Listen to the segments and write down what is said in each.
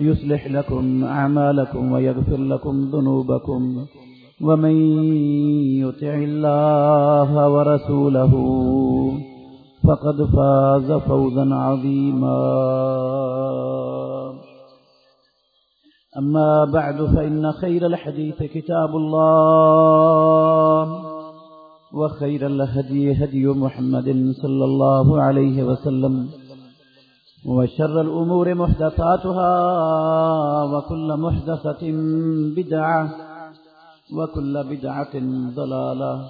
يصلح لكم أعمالكم ويغفر لكم ذنوبكم ومن يطع الله ورسوله فقد فاز فوزا عظيما. أما بعد، فإن خير الحديث كتاب الله وخير الهدي هدي محمد صلى الله عليه وسلم. وشر الأمور محدثاتها وكل محدثة بدعة وكل بدعة ضلالة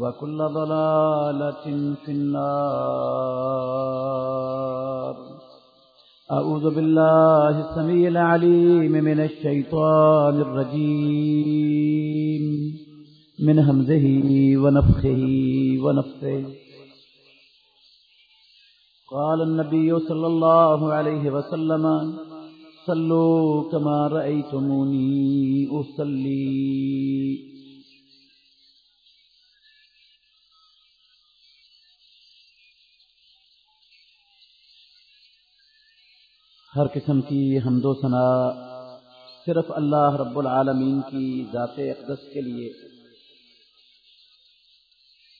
وكل ضلالة في النار. أعوذ بالله السميع العليم من الشيطان الرجيم. من همزه ونفخه ونفسه قال النبي صلى الله عليه وسلم، صلوا كما رأيتموني أصلي. ہر قسم کی حمد و ثنا صرف اللہ رب العالمین کی ذات اقدس کے لیے۔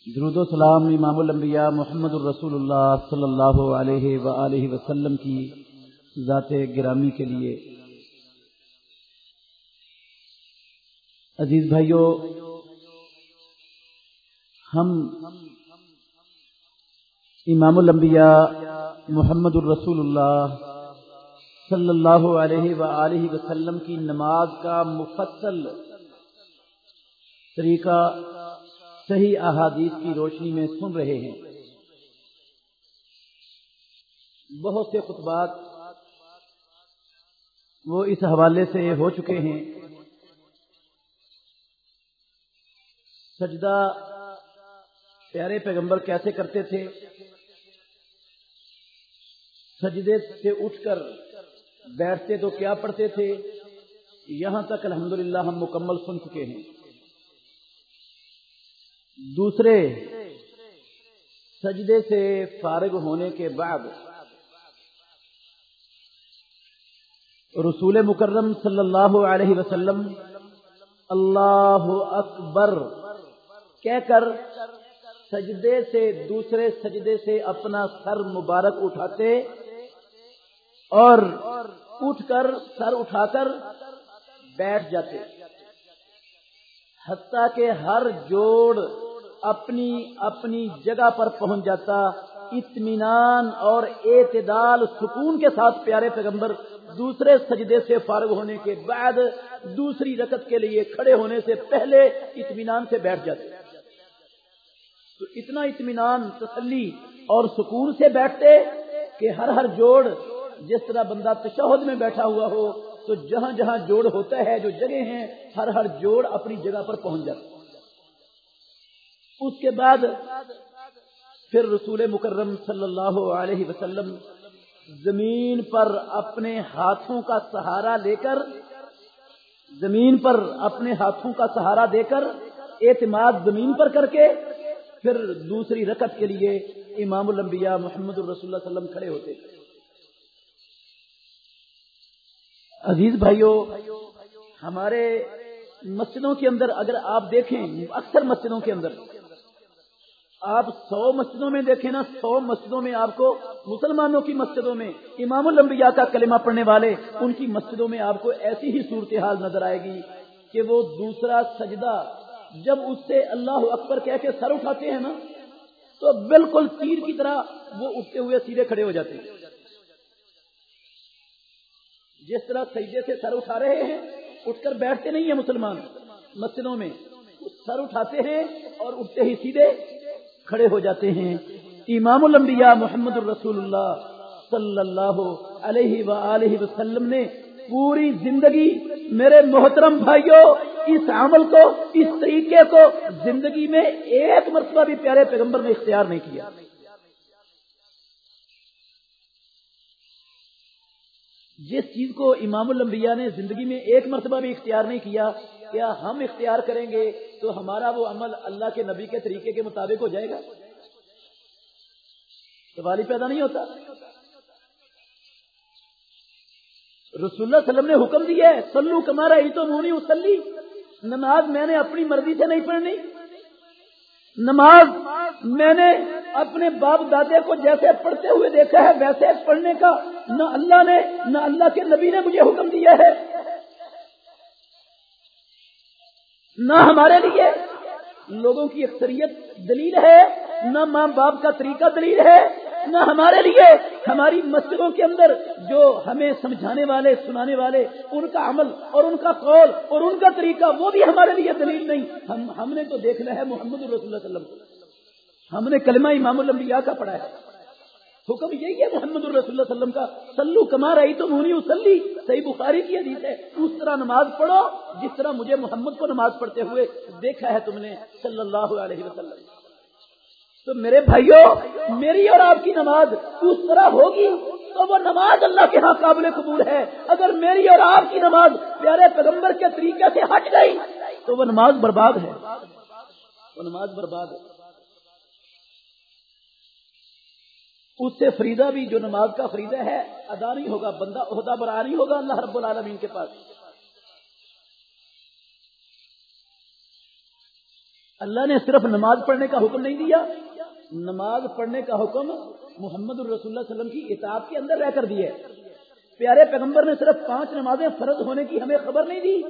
درود و سلام امام الانبیاء محمد الرسول اللہ صلی اللہ علیہ و وسلم کی ذات گرامی کے لیے۔ عزیز بھائیوں ہم امام الانبیاء محمد الرسول اللہ صلی اللہ علیہ و وسلم کی نماز کا مفصل طریقہ صحیح احادیث کی روشنی میں سن رہے ہیں۔ بہت سے خطبات وہ اس حوالے سے ہو چکے ہیں۔ سجدہ پیارے پیغمبر کیسے کرتے تھے؟ سجدے سے اٹھ کر بیٹھتے تو کیا پڑھتے تھے؟ یہاں تک الحمدللہ ہم مکمل سن چکے ہیں۔ دوسرے، سجدے سے فارغ ہونے کے بعد رسول مکرم صلی اللہ علیہ وسلم اللہ اکبر کہہ کر سجدے سے، دوسرے سجدے سے اپنا سر مبارک اٹھاتے اور اٹھ کر سر اٹھا کر بیٹھ جاتے۔ حتیٰ کہ ہر جوڑ اپنی اپنی جگہ پر پہنچ جاتا، اطمینان اور اعتدال، سکون کے ساتھ پیارے پیغمبر دوسرے سجدے سے فارغ ہونے کے بعد دوسری رکت کے لیے کھڑے ہونے سے پہلے اطمینان سے بیٹھ جاتے۔ تو اتنا اطمینان، تسلی اور سکون سے بیٹھتے کہ ہر ہر جوڑ جس طرح بندہ تشہد میں بیٹھا ہوا ہو تو جہاں جہاں جوڑ ہوتا ہے، جو جگہ ہیں، ہر ہر جوڑ اپنی جگہ پر پہنچ جاتا اس کے بعد پھر رسول مکرم صلی اللہ علیہ وسلم زمین پر اپنے ہاتھوں کا سہارا لے کر، زمین پر اپنے ہاتھوں کا سہارا دے کر اعتماد زمین پر کر کے پھر دوسری رکت کے لیے امام الانبیاء محمد الرسول اللہ وسلم کھڑے ہوتے۔ تھے عزیز بھائیوں ہمارے مسجدوں کے اندر اگر آپ دیکھیں، اکثر مسجدوں کے اندر، آپ سو مسجدوں میں دیکھیں نا، سو مسجدوں میں آپ کو، مسلمانوں کی مسجدوں میں، امام الانبیاء کا کلمہ پڑھنے والے، ان کی مسجدوں میں آپ کو ایسی ہی صورتحال نظر آئے گی کہ وہ دوسرا سجدہ جب اس سے اللہ اکبر کہہ کے سر اٹھاتے ہیں نا، تو بالکل تیر کی طرح وہ اٹھتے ہوئے سیدھے کھڑے ہو جاتے ہیں۔ جس طرح سجدے سے سر اٹھا رہے ہیں، اٹھ کر بیٹھتے نہیں ہیں مسلمان مسجدوں میں۔ سر اٹھاتے ہیں اور اٹھتے ہی سیدھے کھڑے ہو جاتے ہیں۔ امام الانبیاء محمد الرسول اللہ صلی اللہ علیہ وآلہ وسلم نے پوری زندگی میرے محترم بھائیوں، اس عمل کو، اس طریقے کو زندگی میں ایک مرتبہ بھی پیارے پیغمبر نے اختیار نہیں کیا۔ جس چیز کو امام الانبیاء نے زندگی میں ایک مرتبہ بھی اختیار نہیں کیا کیا ہم اختیار کریں گے تو ہمارا وہ عمل اللہ کے نبی کے طریقے کے مطابق ہو جائے گا؟ سوال پیدا نہیں ہوتا۔ رسول اللہ وسلم نے حکم دیا ہے سلو کمارا ہی تو مونی اسلی نماز میں نے اپنی مرضی سے نہیں پڑھنی۔ نماز میں نے اپنے باپ دادے کو جیسے پڑھتے ہوئے دیکھا ہے، ویسے پڑھنے کا نہ اللہ نے، نہ اللہ کے نبی نے مجھے حکم دیا ہے۔ نہ ہمارے لیے لوگوں کی اکثریت دلیل ہے، نہ ماں باپ کا طریقہ دلیل ہے۔ نہ ہمارے لیے، ہماری مسجدوں کے اندر جو ہمیں سمجھانے والے، سنانے والے، ان کا عمل اور ان کا قول اور ان کا طریقہ، وہ بھی ہمارے لیے دلیل نہیں۔ ہم ہم نے تو دیکھنا ہے محمد رسول اللہ وسلم ہم نے کلمہ امام الانبیاء کا پڑھا ہے۔ حکم یہی ہے محمد الرسول اللہ وسلم کا۔ سلو کما رہی تو مونی اسلی صحیح بخاری کی حدیث ہے۔ اس طرح نماز پڑھو جس طرح مجھے محمد کو نماز پڑھتے ہوئے دیکھا ہے تم نے صلی اللہ علیہ وسلم۔ تو میرے بھائیوں میری اور آپ کی نماز اس طرح ہوگی تو وہ نماز اللہ کے ہاں قابل قبول ہے۔ اگر میری اور آپ کی نماز پیارے پیغمبر کے طریقے سے ہٹ گئی تو وہ نماز برباد ہے۔ وہ نماز برباد ہے۔ اس سے فریدہ بھی جو نماز کا فریدہ ہے، ادا نہیں ہوگا، بندہ عہدہ برا نہیں ہوگا اللہ رب العالمین کے پاس۔ اللہ نے صرف نماز پڑھنے کا حکم نہیں دیا نماز پڑھنے کا حکم محمد الرسول اللہ وسلم کی اطاعت کے اندر رہ کر دی ہے۔ پیارے پیغمبر نے صرف پانچ نمازیں فرض ہونے کی ہمیں خبر نہیں دی۔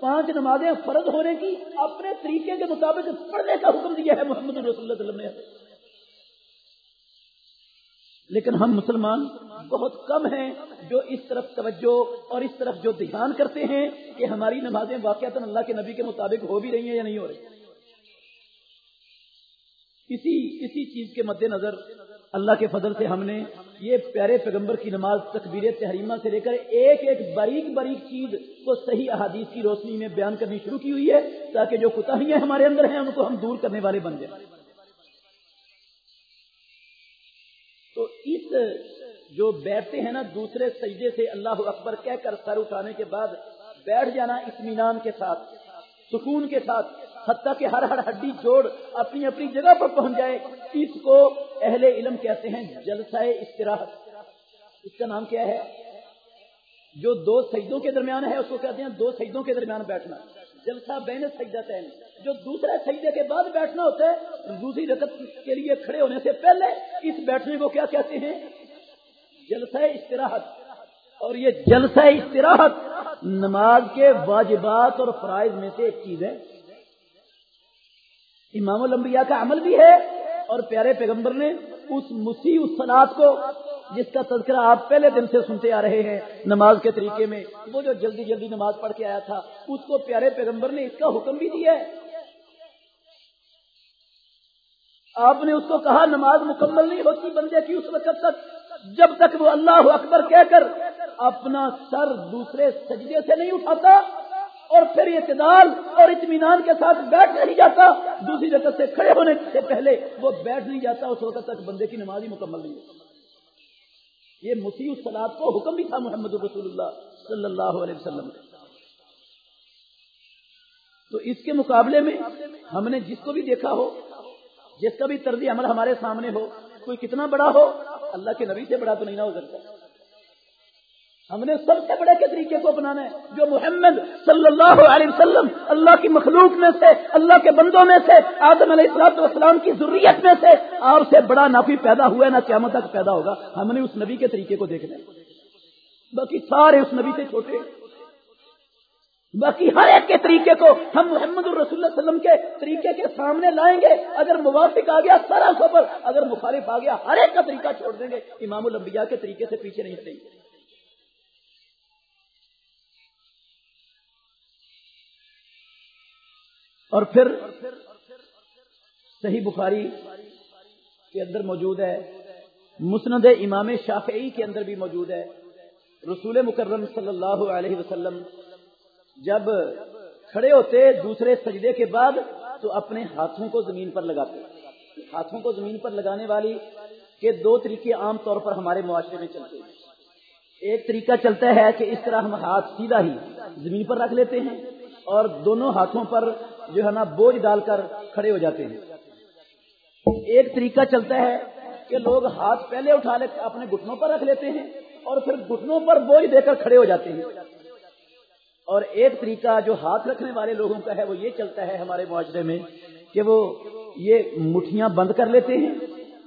پانچ نمازیں فرض ہونے کی اپنے طریقے کے مطابق پڑھنے کا حکم دیا ہے محمد الرسول اللہ وسلم نے۔ لیکن ہم مسلمان بہت کم ہیں جو اس طرف توجہ اور اس طرف جو دھیان کرتے ہیں کہ ہماری نمازیں واقعات اللہ کے نبی کے مطابق ہو بھی رہی ہیں یا نہیں ہو رہی۔ اسی اسی چیز کے مد نظر اللہ کے فضل سے ہم نے یہ پیارے پیغمبر کی نماز تکبیر تحریمہ سے لے کر ایک ایک باریک باریک چیز کو صحیح احادیث کی روشنی میں بیان کرنی شروع کی ہوئی ہے تاکہ جو کوتاہیاں ہمارے اندر ہیں، ان کو ہم دور کرنے والے بن جائیں۔ تو اس جو بیٹھتے ہیں نا، دوسرے سجدے سے اللہ اکبر کہہ کر سر اٹھانے کے بعد بیٹھ جانا اطمینان کے ساتھ، سکون کے ساتھ۔ حتیٰ کہ ہر ہر ہڈی جوڑ اپنی اپنی جگہ پر پہنچ جائے۔ اس کو اہل علم کہتے ہیں جلسہ استراحت۔ اس کا نام کیا ہے؟ جو دو سجدوں کے درمیان ہے، اس کو کہتے ہیں دو سجدوں کے درمیان بیٹھنا۔ جلسہ بین سجدہ تین۔ جو دوسرے سجدے کے بعد بیٹھنا ہوتا ہے دوسری رکت کے لیے کھڑے ہونے سے پہلے اس بیٹھنے کو کیا کہتے ہیں؟ جلسہ استراحت۔ اور یہ جلسہ استراحت نماز کے واجبات اور فرائض میں سے ایک چیز ہے۔ امام الانبیاء کا عمل بھی ہے اور پیارے پیغمبر نے اس مسیح اس سلاد کو جس کا تذکرہ آپ پہلے دن سے سنتے آ رہے ہیں، نماز کے طریقے میں، وہ جو جلدی جلدی نماز پڑھ کے آیا تھا، اس کو پیارے پیغمبر نے اس کا حکم بھی دیا ہے۔ آپ نے اس کو کہا، نماز مکمل نہیں ہوتی بندے کی اس وقت تک۔ جب تک وہ اللہ اکبر کہہ کر اپنا سر دوسرے سجدے سے نہیں اٹھاتا اور پھر اعتدال اور اطمینان کے ساتھ بیٹھ نہیں جاتا۔ دوسری جگہ سے کھڑے ہونے سے پہلے وہ بیٹھ نہیں جاتا، اس وقت تک بندے کی نماز ہی مکمل نہیں ہوتی۔ یہ مسیح سلاد کو حکم بھی تھا محمد رسول اللہ صلی اللہ علیہ وسلم تو اس کے مقابلے میں ہم نے جس کو بھی دیکھا ہو، جس کا بھی طرز عمل ہمارے سامنے ہو، کوئی کتنا بڑا ہو، اللہ کے نبی سے بڑا تو نہیں نہ ہو سکتا۔ ہم نے سب سے بڑے کے طریقے کو اپنانا ہے، جو محمد صلی اللہ علیہ وسلم اللہ کی مخلوق میں سے، اللہ کے بندوں میں سے، آدم علیہ السلام والسلام کی ضروریت میں سے اور سے بڑا نہ کوئی پیدا ہوا ہے، نہ قیامت تک پیدا ہوگا۔ ہم نے اس نبی کے طریقے کو دیکھنا ہے۔ باقی سارے اس نبی سے چھوٹے۔ باقی ہر ایک کے طریقے کو ہم محمد الرسول اللہ وسلم کے طریقے کے سامنے لائیں گے۔ اگر موافق آ گیا سارا خبر اگر مخالف آ گیا، ہر ایک کا طریقہ چھوڑ دیں گے۔ امام الانبیاء کے طریقے سے پیچھے نہیں ہٹیں گے۔ اور پھر صحیح بخاری کے اندر موجود ہے، مسند امام شافعی کے اندر بھی موجود ہے۔ رسول مکرم صلی اللہ علیہ وسلم جب کھڑے ہوتے دوسرے سجدے کے بعد تو اپنے ہاتھوں کو زمین پر لگاتے۔ ہاتھوں کو زمین پر لگانے والی کے دو طریقے عام طور پر ہمارے معاشرے میں چلتے ہیں۔ ایک طریقہ چلتا ہے کہ اس طرح ہم ہاتھ سیدھا ہی زمین پر رکھ لیتے ہیں اور دونوں ہاتھوں پر جو ہے نا بوجھ ڈال کر کھڑے ہو جاتے ہیں۔ ایک طریقہ چلتا ہے کہ لوگ ہاتھ پہلے اٹھا لے، اپنے گھٹنوں پر رکھ لیتے ہیں اور پھر گھٹنوں پر بوجھ دے کر کھڑے ہو جاتے ہیں۔ اور ایک طریقہ جو ہاتھ رکھنے والے لوگوں کا ہے، وہ یہ چلتا ہے ہمارے معاشرے میں کہ وہ یہ مٹھیاں بند کر لیتے ہیں۔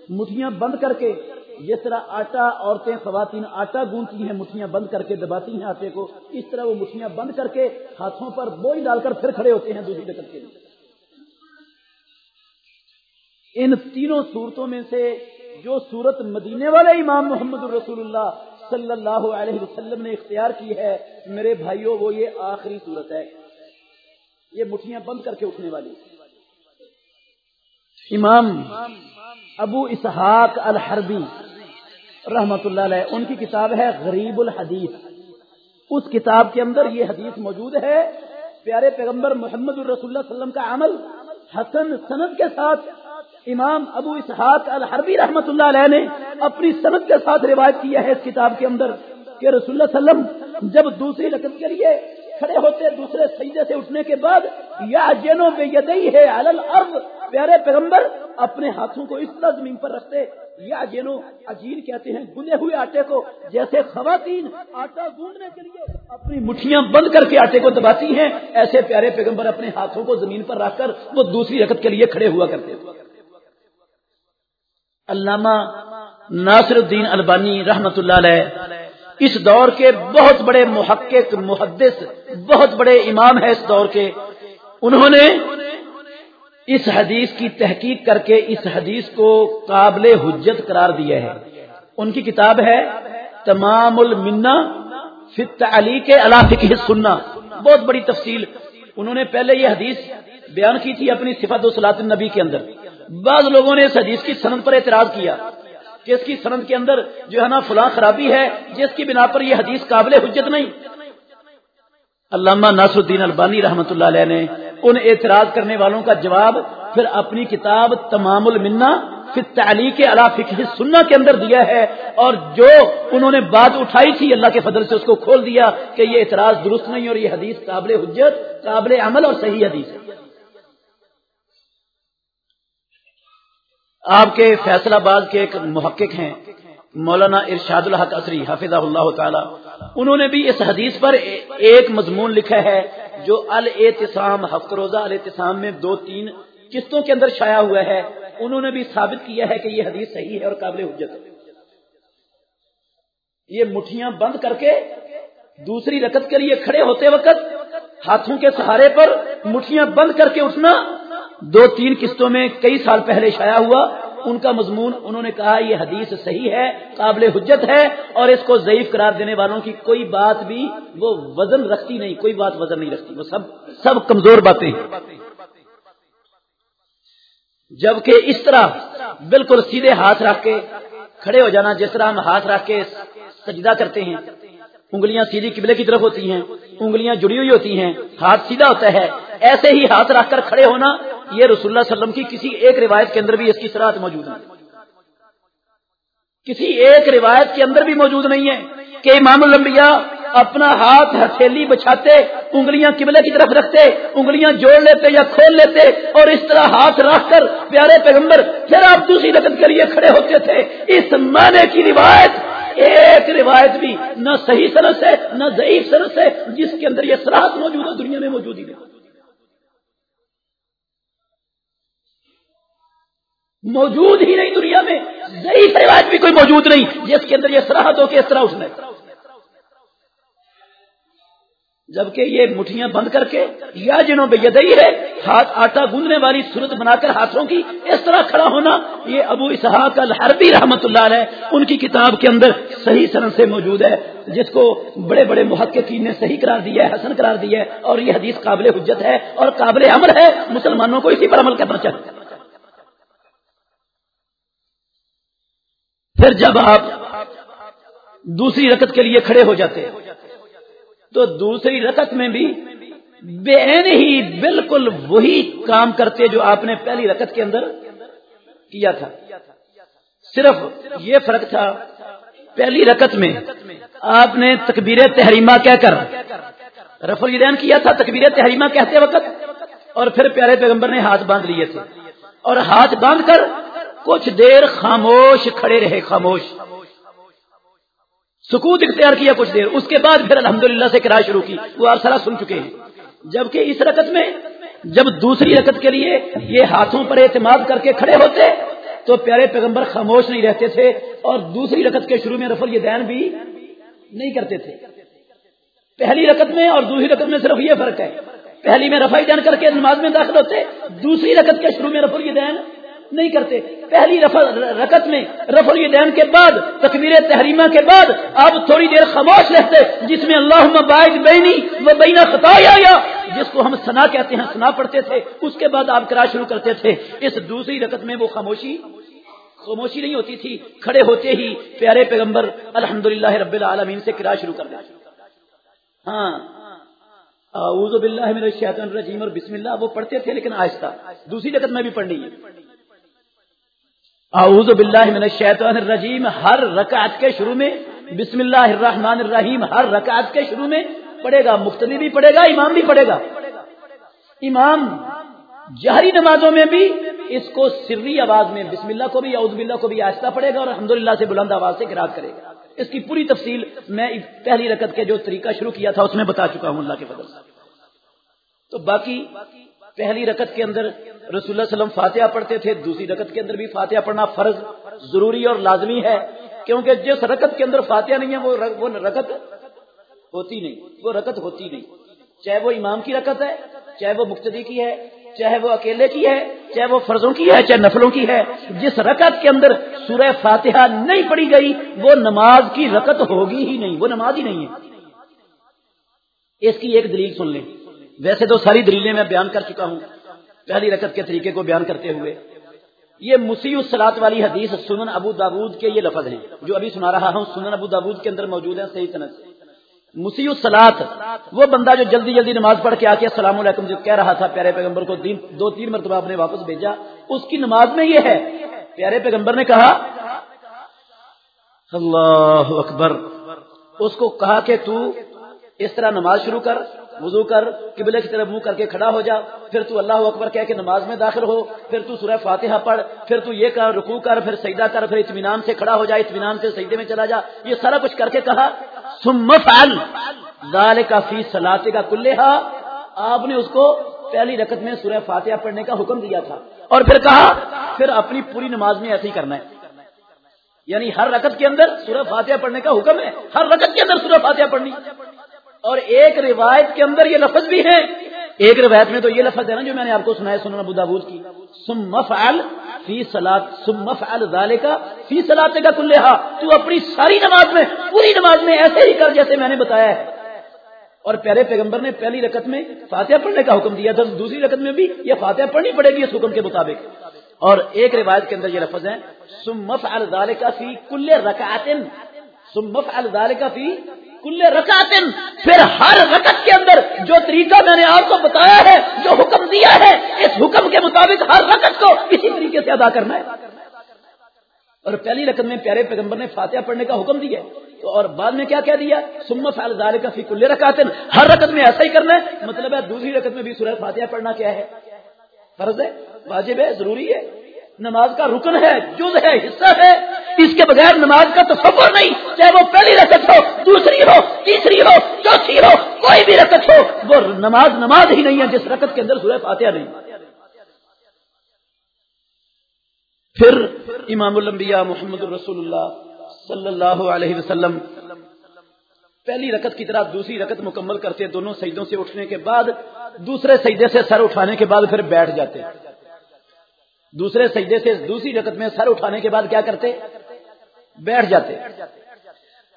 مٹھیاں بند کر کے جس طرح آٹا عورتیں خواتین آٹا گونتی ہیں، مٹھیاں بند کر کے دباتی ہیں آٹے کو، اس طرح وہ مٹھیاں بند کر کے ہاتھوں پر بوجھ ڈال کر پھر کھڑے ہوتے ہیں دوسری کے لیے۔ ان تینوں صورتوں میں سے جو صورت مدینے والے امام محمد الرسول اللہ صلی اللہ علیہ وسلم نے اختیار کی ہے، میرے بھائیوں، وہ یہ آخری صورت ہے۔ یہ مٹھیاں بند کر کے اٹھنے والی۔ امام ابو اسحاق الحربی رحمت اللہ علیہ، ان کی کتاب ہے غریب الحدیث۔ اس کتاب کے اندر یہ حدیث موجود ہے، پیارے پیغمبر محمد الرسول اللہ علیہ وسلم کا عمل، حسن سند کے ساتھ امام ابو اسحاق الحربی رحمت اللہ علیہ نے اپنی سند کے ساتھ روایت کیا ہے اس کتاب کے اندر کہ رسول اللہ علیہ وسلم جب دوسری رقم کے لیے کھڑے ہوتے دوسرے سجدے سے اٹھنے کے بعد، یا جینوں میں یدئی ہے الارض، پیارے پیغمبر اپنے ہاتھوں کو اس طرح زمین پر رکھتے یا جنو اجیر کہتے ہیں، گنے ہوئے آٹے کو، جیسے خواتین آٹا گونڈنے کے لیے اپنی مٹھیاں بند کر کے آٹے کو دباتی ہیں، ایسے پیارے پیغمبر اپنے ہاتھوں کو زمین پر رکھ کر وہ دوسری رکت کے لیے کھڑے ہوا کرتے علامہ ناصر الدین البانی رحمت اللہ علیہ اس دور کے بہت بڑے محقق، محدث، بہت بڑے امام ہیں اس دور کے۔ انہوں نے اس حدیث کی تحقیق کر کے اس حدیث کو قابل حجت قرار دیا ہے۔ ان کی کتاب ہے تمام المنا فت علی کے علاقے سننا بہت بڑی تفصیل۔ انہوں نے پہلے یہ حدیث بیان کی تھی اپنی صفت و سلاط النبی کے اندر۔ بعض لوگوں نے اس حدیث کی سند پر اعتراض کیا کہ اس کی سند کے اندر جو ہے نا فلاں خرابی ہے، جس کی بنا پر یہ حدیث قابل حجت نہیں۔ علامہ ناصر الدین البانی رحمۃ اللہ علیہ نے ان اعتراض کرنے والوں کا جواب پھر اپنی کتاب تمام المنا پھر تعلیق علا فکر سننا کے اندر دیا ہے اور جو انہوں نے بات اٹھائی تھی اللہ کے فضل سے اس کو کھول دیا کہ یہ اعتراض درست نہیں اور یہ حدیث قابل حجت، قابل عمل اور صحیح حدیث ہے۔ آپ کے فیصلہ آباد کے ایک محقق ہیں، مولانا ارشاد الحق عصری حافظ اللہ تعالی۔ انہوں نے بھی اس حدیث پر ایک مضمون لکھا ہے جو الاعتصام ہفت روزہ الاعتصام میں دو تین قسطوں کے اندر چھایا ہوا ہے، انہوں نے بھی ثابت کیا ہے کہ یہ حدیث صحیح ہے اور قابل حجت ہے۔ یہ مٹھیاں بند کر کے دوسری رکت کے لیے کھڑے ہوتے وقت ہاتھوں کے سہارے پر مٹھیاں بند کر کے اٹھنا دو تین قسطوں میں کئی سال پہلے چھایا ہوا۔ ان کا مضمون انہوں نے کہا یہ حدیث صحیح ہے، قابل حجت ہے، اور اس کو ضعیف قرار دینے والوں کی کوئی بات بھی وہ وزن رکھتی نہیں، کوئی بات وزن نہیں رکھتی، وہ سب سب کمزور باتیں ہیں۔ جبکہ اس طرح بالکل سیدھے ہاتھ رکھ کے کھڑے ہو جانا، جس طرح ہم ہاتھ رکھ کے سجدہ کرتے ہیں، انگلیاں سیدھی قبلے کی طرف ہوتی ہیں، انگلیاں جڑی ہوئی ہوتی ہیں، ہاتھ سیدھا ہوتا ہے، ایسے ہی ہاتھ رکھ کر کھڑے ہونا یہ رسول اللہ علیہ وسلم کی کسی ایک روایت کے اندر بھی اس کی سراہد موجود ہے۔ کسی ایک روایت کے اندر بھی موجود نہیں ہے کہ امام الانبیاء اپنا ہاتھ ہتھیلی بچھاتے، انگلیاں قبلے کی طرف رکھتے، انگلیاں جوڑ لیتے یا کھول لیتے اور اس طرح ہاتھ رکھ کر پیارے پیغمبر پھر آپ دوسری رقط کے لیے کھڑے ہوتے تھے۔ اس معنی کی روایت ایک روایت بھی نہ صحیح سرس ہے نہ ضعیف سرس ہے جس کے اندر یہ سراہد موجود ہے، دنیا میں موجود ہی نہیں۔ موجود ہی نہیں دنیا میں، ضعیف روایت بھی کوئی موجود نہیں جس کے اندر یہ سراہد ہو کے اس طرح اس نے جبکہ یہ مٹھیاں بند کر کے، یا جنہوں بے یدئی ہے، ہاتھ آٹا گوندنے والی صورت بنا کر ہاتھوں کی اس طرح کھڑا ہونا، یہ ابو اسحاق الحربی رحمت اللہ علیہ ان کی کتاب کے اندر صحیح سرن سے موجود ہے، جس کو بڑے بڑے محققین نے صحیح قرار دیا ہے، حسن قرار دیا ہے، اور یہ حدیث قابل حجت ہے اور قابل عمل ہے، مسلمانوں کو اسی پر عمل کرنا چاہتے پھر جب آپ دوسری رکت کے لیے کھڑے ہو جاتے تو دوسری رکت میں بھی بے ہی بالکل وہی کام کرتے جو آپ نے پہلی رکت کے اندر کیا تھا۔ صرف یہ فرق تھا، پہلی رکت میں آپ نے تکبیر تحریمہ کہہ کر رف الدین کیا تھا، تکبیر تحریمہ کہتے وقت، اور پھر پیارے پیغمبر نے ہاتھ باندھ لیے تھے۔ اور ہاتھ باندھ کر کچھ دیر خاموش کھڑے رہے، خاموش۔ سکوت اختیار کیا کچھ دیر۔ اس کے بعد پھر الحمدللہ سے کرایہ شروع کی۔ وہ آپ سارا سن چکے ہیں۔ جبکہ اس رکت میں جب دوسری رکت کے لیے یہ ہاتھوں پر اعتماد کر کے کھڑے ہوتے، تو پیارے پیغمبر خاموش نہیں رہتے تھے اور دوسری رکت کے شروع میں رفل یہ دین بھی نہیں کرتے تھے۔ پہلی رکت میں اور دوسری رکت میں صرف یہ فرق ہے۔ پہلی میں رفائی دین کر کے نماز میں داخل ہوتے، دوسری رکت کے شروع میں رفل یہ دین نہیں کرتے۔ پہلی رکت میں رف الدین کے بعد، تکبیر تحریمہ کے بعد آپ تھوڑی دیر خاموش رہتے، جس میں اللہ بینی و بینا خطا یا جس کو ہم سنا کہتے ہیں سنا پڑھتے تھے، اس کے بعد آپ کرا شروع کرتے تھے۔ اس دوسری رکت میں وہ خاموشی خاموشی نہیں ہوتی تھی، کھڑے ہوتے ہی پیارے پیغمبر الحمد رب العالمین سے کرا شروع کر دیا ہاں۔ اعوذ باللہ من الشیطان الرجیم اور بسم اللہ، وہ پڑھتے تھے لیکن آہستہ۔ دوسری رکت میں بھی پڑھنی ہے۔ اعوذ باللہ من الشیطان الرجیم، ہر رکعت کے شروع میں، بسم اللہ الرحمن الرحیم، ہر رکعت کے شروع میں پڑھے گا، مختلف بھی پڑھے گا، امام بھی پڑھے گا۔ امام، جہری نمازوں میں بھی اس کو سری آواز میں، بسم اللہ کو بھی، اعوذ باللہ کو بھی آہستہ پڑھے گا اور الحمد سے بلند آواز سے گراج کرے گا۔ اس کی پوری تفصیل میں پہلی رکعت کے جو طریقہ شروع کیا تھا، اس میں بتا چکا ہوں، اللہ کے فضل تو باقی پہلی رکت کے اندر رسول اللہ علیہ وسلم فاتحہ پڑھتے تھے، دوسری رکت کے اندر بھی فاتحہ پڑھنا فرض ضروری اور لازمی ہے، کیونکہ جس رکت کے اندر فاتحہ نہیں ہے، وہ رکت ہوتی نہیں، وہ رکت ہوتی نہیں۔ چاہے وہ امام کی رکت ہے، چاہے وہ مقتدی کی ہے، چاہے وہ اکیلے کی ہے، چاہے وہ فرضوں کی ہے، چاہے نفلوں کی ہے، جس رکت کے اندر سورہ فاتحہ نہیں پڑی گئی، وہ نماز کی رکت ہوگی ہی نہیں، وہ نماز ہی نہیں ہے۔ اس کی ایک دلیل سن لیں۔ ویسے تو ساری دلیلیں میں بیان کر چکا ہوں، پہلی رکت کے طریقے کو بیان کرتے ہوئے۔ یہ مسیح السلاط والی حدیث سنن ابو دابود کے یہ لفظ ہیں، جو ابھی سنا رہا ہوں، سنن ابو دابود کے اندر موجود ہیں، صحیح صنعت مسیح السلاط وہ بندہ جو جلدی جلدی نماز پڑھ کے آ کے السلام علیکم، جو کہہ رہا تھا پیارے پیغمبر کو دین، دو تین مرتبہ آپ نے واپس بھیجا، اس کی نماز میں یہ ہے۔ پیارے پیغمبر نے کہا، اللہ اکبر، اس کو کہا کہ تو اس طرح نماز شروع کر وضو کر، قبلے کی طرف منہ کر کے کھڑا ہو جا، پھر تو اللہ اکبر کہہ کے نماز میں داخل ہو، پھر تو سورہ فاتحہ پڑھ، پھر تو یہ کر، رکوع کر، پھر سجدہ کر، پھر اطمینان سے کھڑا ہو جا، اطمینان سے سجدے میں چلا جا۔ یہ سارا کچھ کر کے کہا کا فی سلاتے کا کلحا آپ نے اس کو پہلی رکت میں سورہ فاتحہ پڑھنے کا حکم دیا تھا۔ اور پھر کہا، پھر اپنی پوری نماز میں ایسے ہی کرنا ہے۔ یعنی ہر رکت کے اندر سورہ فاتحہ پڑھنے کا حکم ہے۔ ہر رکت کے اندر سورہ فاتحہ پڑھنی۔ اور ایک روایت کے اندر یہ لفظ بھی ہے ایک روایت میں تو یہ لفظ ہے نا جو میں نے آپ کو سنا ہے سنن ابو داود کی۔ سمفعل فی سلاد سمفعل ذالک فی سلاد کا کلھا تو اپنی ساری نماز میں پوری نماز میں ایسے ہی کر جیسے میں نے بتایا ہے۔ اور پیارے پیغمبر نے پہلی رکعت میں فاتحہ پڑھنے کا حکم دیا۔ تھا دوسری رکعت میں بھی یہ فاتحہ پڑھنی پڑے گی اس حکم کے مطابق۔ اور ایک روایت کے اندر یہ لفظ ہے۔ سمفعل ذالک فی کل رکعت سمفعل ذالک فی کل رکعتن، پھر ہر رکعت کے اندر جو طریقہ میں نے آپ کو بتایا ہے، جو حکم دیا ہے، اس حکم کے مطابق ہر رکعت کو اسی طریقے سے ادا کرنا ہے۔ اور پہلی رقم میں پیارے پیغمبر نے فاتحہ پڑھنے کا حکم دیا تو اور بعد میں کیا کہہ دیا؟ سمت فال کا فی کل رکعت ہر رقم میں ایسا ہی کرنا ہے۔ مطلب ہے دوسری رقم میں بھی سورہ فاتحہ پڑھنا کیا ہے؟ فرض ہے، واجب ہے، ضروری ہے۔ نماز کا رکن ہے، جز ہے، حصہ ہے۔ اس کے بغیر نماز کا تصور نہیں، چاہے وہ پہلی رکت ہو، دوسری ہو، تیسری ہو، چوتھی ہو، کوئی بھی رکت ہو، وہ نماز نماز ہی نہیں ہے جس رکت کے اندر سورہ فاتحہ نہیں۔ پھر امام الانبیاء محمد الرسول اللہ صلی اللہ علیہ وسلم پہلی رکت کی طرح دوسری رکت مکمل کرتے، دونوں سجدوں سے اٹھنے کے بعد دوسرے سجدے سے سر اٹھانے کے بعد پھر بیٹھ جاتے۔ دوسرے سجدے سے دوسری رکت میں سر اٹھانے کے بعد کیا کرتے؟ بیٹھ جاتے۔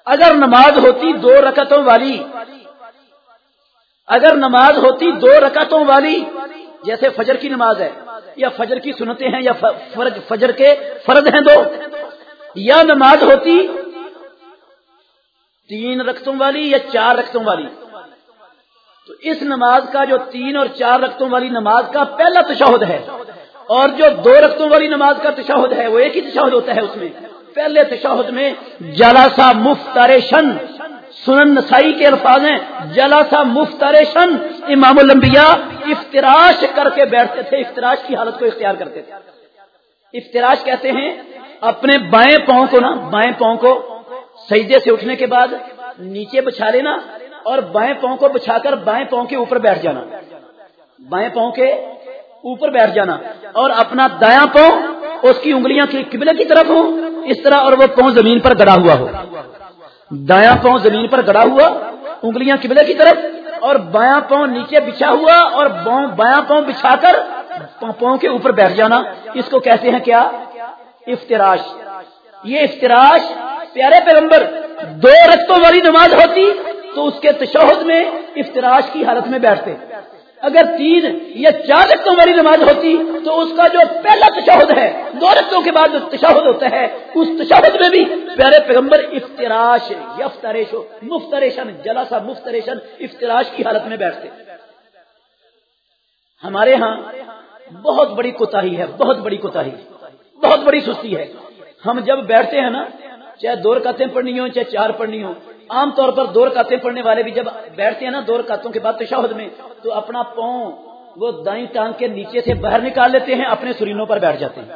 اگر نماز ہوتی دو رکتوں والی، اگر نماز ہوتی دو رکتوں والی، جیسے فجر کی نماز ہے، یا فجر کی سنتیں ہیں، یا فجر کے فرض ہیں دو، یا نماز ہوتی تین رقطوں والی یا چار رقطوں والی۔ تو اس نماز کا جو تین اور چار رقطوں والی نماز کا پہلا تشہد ہے، اور جو دو رقطوں والی نماز کا تشہد ہے، وہ ایک ہی تشہد ہوتا ہے اس میں۔ پہلے تشہد میں جلاسا مفترشن، سنن نسائی کے الفاظ ہیں جلاسا مفترشن، امام الانبیاء افتراش کر کے بیٹھتے تھے، افتراش کی حالت کو اختیار کرتے تھے۔ افتراش کہتے ہیں، اپنے بائیں پاؤں کو نا، بائیں پاؤں کو سجدے سے اٹھنے کے بعد نیچے بچھا لینا اور بائیں پاؤں کو بچھا کر بائیں پاؤں کے اوپر بیٹھ جانا۔ بائیں پاؤں کے اوپر بیٹھ جانا اور اپنا دایاں پاؤں، اس کی انگلیاں کی قبلے کی طرف ہو اس طرح اور وہ پاؤں زمین پر گڑا ہوا ہو۔ دایاں پاؤں زمین پر گڑا ہوا، انگلیاں قبلے کی طرف، اور بایاں پاؤں نیچے بچھا ہوا، اور بایاں پاؤں بچھا کر پاؤں کے اوپر بیٹھ جانا۔ اس کو کہتے ہیں کیا؟ افتراش۔ یہ افتراش، پیارے پیغمبر، دو رقطوں والی نماز ہوتی تو اس کے تشہد میں افتراش کی حالت میں بیٹھتے۔ اگر تین یا چار رقطوں والی نماز ہوتی تو اس کا جو پہلا تشہد ہے، دو رقطوں کے بعد جو تشہد ہوتا ہے۔ اس تشہد میں بھی پیارے پیغمبر افتراش، یفتریش مفتریشن جلاسا مفتریشن افتراش کی حالت میں بیٹھتے۔ ہمارے ہاں بہت بڑی کوتا ہے، بہت بڑی کوتا بہت بڑی سستی ہے۔ ہم جب بیٹھتے ہیں نا، چاہے دو رکاتیں پڑھنی ہوں، چاہے چار پڑھنی ہوں عام طور پر دو رکاتیں پڑھنے والے بھی جب بیٹھتے ہیں نا دو رکاتوں کے بعد تشہد میں، تو اپنا پاؤں وہ دائیں ٹانگ کے نیچے سے باہر نکال لیتے ہیں، اپنے سرینوں پر بیٹھ جاتے ہیں۔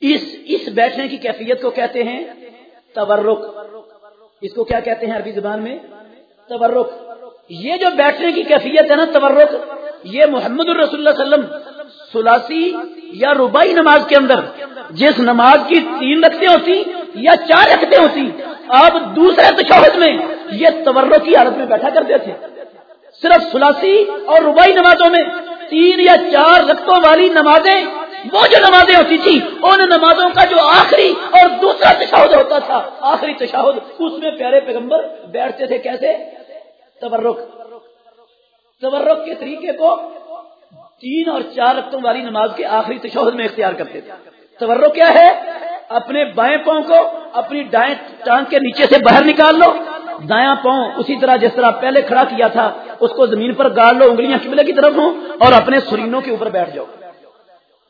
اس اس بیٹھنے کی کیفیت کو کہتے ہیں تورک۔ اس کو کیا کہتے ہیں عربی زبان میں؟ تورک۔ یہ جو بیٹھنے کی کیفیت ہے نا تورک، یہ محمد الرسول اللہ علیہ وسلم سلاسی یا ربائی نماز کے اندر، جس نماز کی تین رکھتے ہوتی یا چار رکھتے ہوتی آپ دوسرے تشہد میں یہ توروں کی حالت میں بیٹھا کرتے تھے۔ صرف سلاسی اور ربائی نمازوں میں تین یا چار رختوں والی نمازیں، وہ جو نمازیں ہوتی تھی ان نمازوں کا جو آخری اور دوسرا تشہد ہوتا تھا، آخری تشہد اس میں پیارے پیغمبر بیٹھتے تھے کیسے؟ تبرک تبرک کے طریقے کو تین اور چار رقطوں والی نماز کے آخری تشہد میں اختیار کرتے تھے۔ تورو کیا ہے؟ اپنے بائیں پاؤں کو اپنی دائیں ٹانگ کے نیچے سے باہر نکال لو۔ دایاں پاؤں اسی طرح جس طرح پہلے کھڑا کیا تھا، اس کو زمین پر گاڑ لو، انگلیاں قبلے کی طرف ہوں اور اپنے سرینوں کے اوپر بیٹھ جاؤ۔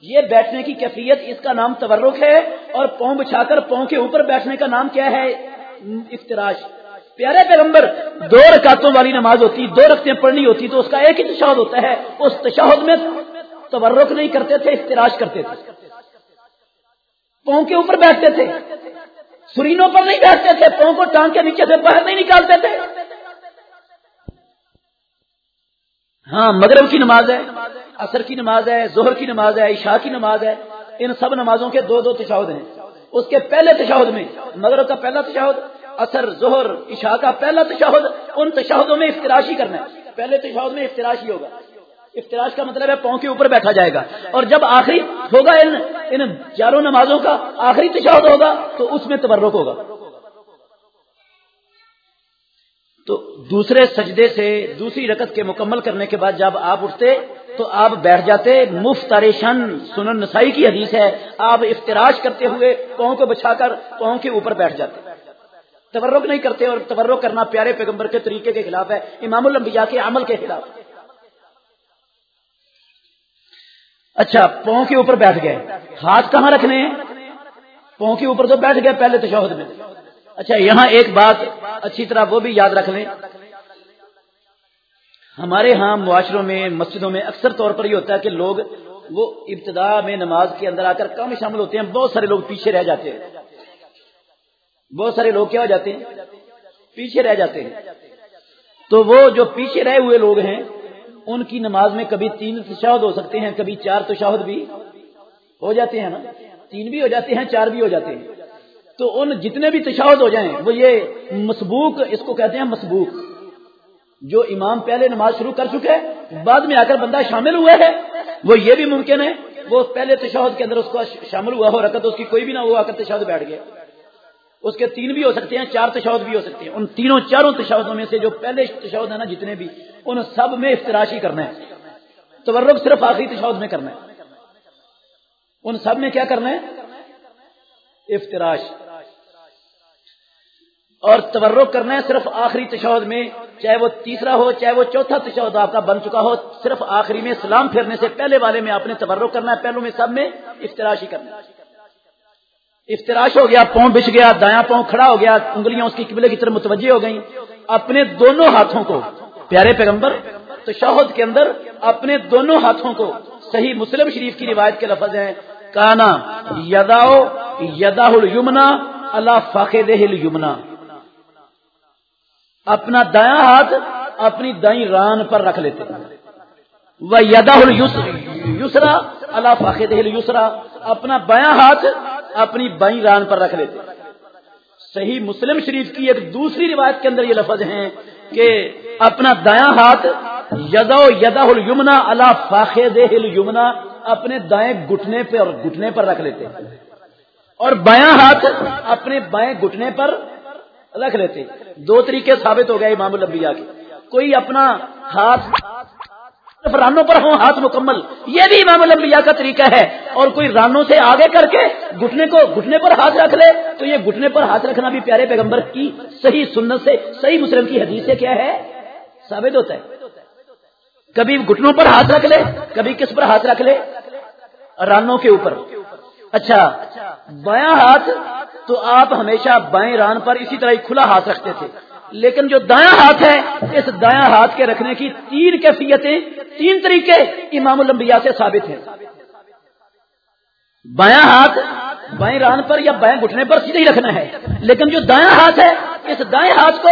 یہ بیٹھنے کی کیفیت اس کا نام تورک ہے اور پاؤں بچھا کر پاؤں کے اوپر بیٹھنے کا نام کیا ہے؟ افتراش۔ پیارے پیغمبر، دو رکعتوں والی نماز ہوتی، دو رقطیں پڑھنی ہوتی تو اس کا ایک ہی تشہد ہوتا ہے۔ اس تشہد میں تبرک نہیں کرتے تھے، افتراش کرتے تھے۔ پاؤں کے اوپر بیٹھتے تھے۔ سرینوں پر نہیں بیٹھتے تھے، پاؤں کو ٹانگ کے نیچے سے باہر نہیں نکالتے تھے۔ ہاں مغرب کی نماز ہے، عصر کی نماز ہے زہر کی نماز ہے، عشاء کی نماز ہے۔ ان سب نمازوں کے دو دو تشہد ہیں۔ اس کے پہلے تشہد میں، مغرب کا پہلا تشہد اثر زہر عشاء کا پہلا تشہد ان تشہدوں میں افتراشی کرنا ہے۔ پہلے تشہد میں افتراشی ہوگا۔ افتراش کا مطلب ہے پاؤں کے اوپر بیٹھا جائے گا۔ اور جب آخری ہوگا ان ان چاروں نمازوں کا، آخری تشہد ہوگا، تو اس میں تبرک ہوگا۔ تو دوسرے سجدے سے دوسری رکت کے مکمل کرنے کے بعد جب آپ اٹھتے، تو آپ بیٹھ جاتے۔ مفتریشن سنن نسائی کی حدیث ہے۔ آپ افتراش کرتے ہوئے پاؤں کو بچھا کر پاؤں کے اوپر بیٹھ جاتے۔ تورک نہیں کرتے اور تورک کرنا پیارے پیغمبر کے طریقے کے خلاف ہے، امام الانبیاء کے عمل کے خلاف۔ اچھا پاؤں کے اوپر بیٹھ گئے۔ ہاتھ کہاں رکھنے ہیں؟ پاؤں کے اوپر تو بیٹھ گئے پہلے تشہد میں۔ اچھا یہاں ایک بات اچھی طرح وہ بھی یاد رکھ لیں۔ ہمارے ہاں معاشروں میں، مسجدوں میں اکثر طور پر یہ ہوتا ہے کہ لوگ وہ ابتدا میں نماز کے اندر آ کر کم شامل ہوتے ہیں۔ بہت سارے لوگ پیچھے رہ جاتے ہیں۔ بہت سارے لوگ کیا ہو جاتے ہیں؟ پیچھے رہ جاتے ہیں۔ تو وہ جو پیچھے رہے ہوئے لوگ ہیں ان کی نماز میں کبھی تین تشاہد ہو سکتے ہیں، کبھی چار تشاہد بھی ہو جاتے ہیں نا۔ تین بھی ہو جاتے ہیں، چار بھی ہو جاتے ہیں۔ تو ان جتنے بھی تشاہد ہو جائیں، وہ یہ مسبوق، اس کو کہتے ہیں مسبوق۔ جو امام پہلے نماز شروع کر چکے، بعد میں آ کر بندہ شامل ہوئے ہے، وہ یہ بھی ممکن ہے، وہ پہلے تشہد کے اندر اس کو شامل ہوا ہو رکھا اس کی کوئی بھی نہ ہوا کر تشہد بیٹھ گیا۔ اس کے تین بھی ہو سکتے ہیں، چار تشہد بھی ہو سکتے ہیں۔ ان تینوں چاروں تشہدوں میں سے جو پہلے تشہد ہے نا، جتنے بھی، ان سب میں افتراشی کرنا ہے۔ تورک صرف آخری تشہد میں کرنا ہے۔ ان سب میں کیا کرنا ہے؟ افتراش۔ اور تورک کرنا ہے صرف آخری تشہد میں، چاہے وہ تیسرا ہو، چاہے وہ چوتھا تشہد آپ کا بن چکا ہو، صرف آخری میں، سلام پھیرنے سے پہلے والے میں آپ نے تورک کرنا ہے پہلو میں سب میں افتراش ہی کرنا ہے۔ افتراش ہو گیا، پاؤں بچ گیا، دایاں پاؤں کھڑا ہو گیا، انگلیاں اس کی قبلے کی طرف متوجہ ہو گئیں۔ اپنے دونوں ہاتھوں کو، پیارے پیغمبر، تشہد کے اندر اپنے دونوں ہاتھوں کو، صحیح مسلم شریف کی روایت کے لفظ ہیں، کانا یداؤ یدا یمنا اللہ فاقے یمنا اپنا دایاں ہاتھ اپنی دائیں ران پر رکھ لیتے وہ یدا یسرا، اللہ فاقد یسرا اپنا بیاں ہاتھ اپنی بائیں ران پر رکھ لیتے۔ صحیح مسلم شریف کی ایک دوسری روایت کے اندر یہ لفظ ہیں کہ اپنا دایاں ہاتھ یدا یدا یمنا اللہ فاقد یمنا اپنے دائیں گٹنے پہ اور گٹنے پر رکھ لیتے۔ اور بیاں ہاتھ اپنے بائیں گٹنے پر رکھ لیتے۔ دو طریقے ثابت ہو گئے امام الانبیاء کے۔ کوئی اپنا ہاتھ رانوں پر ہوں، ہاتھ مکمل۔ یہ بھی امام الانبیاء کا طریقہ ہے۔ اور کوئی رانوں سے آگے کر کے گھٹنے کو، گھٹنے پر ہاتھ رکھ لے، تو یہ گھٹنے پر ہاتھ رکھنا بھی پیارے پیغمبر کی صحیح سنت سے، صحیح مسلم کی حدیث سے کیا ہے؟ ثابت ہوتا ہے۔ کبھی گھٹنوں پر ہاتھ رکھ لے، کبھی کس پر ہاتھ رکھ لے؟ رانوں کے اوپر۔ اچھا بایاں ہاتھ تو آپ ہمیشہ بائیں ران پر اسی طرح کھلا ہاتھ رکھتے تھے۔ لیکن جو دایاں ہاتھ ہے اس دایاں ہاتھ کے رکھنے کی تین کیفیتیں، تین طریقے امام الانبیاء سے ثابت ہیں۔ بایاں ہاتھ بائیں ران پر یا بائیں گھٹنے پر سیدھے ہی رکھنا ہے۔ لیکن جو دایاں ہاتھ ہے، اس دائیں ہاتھ کو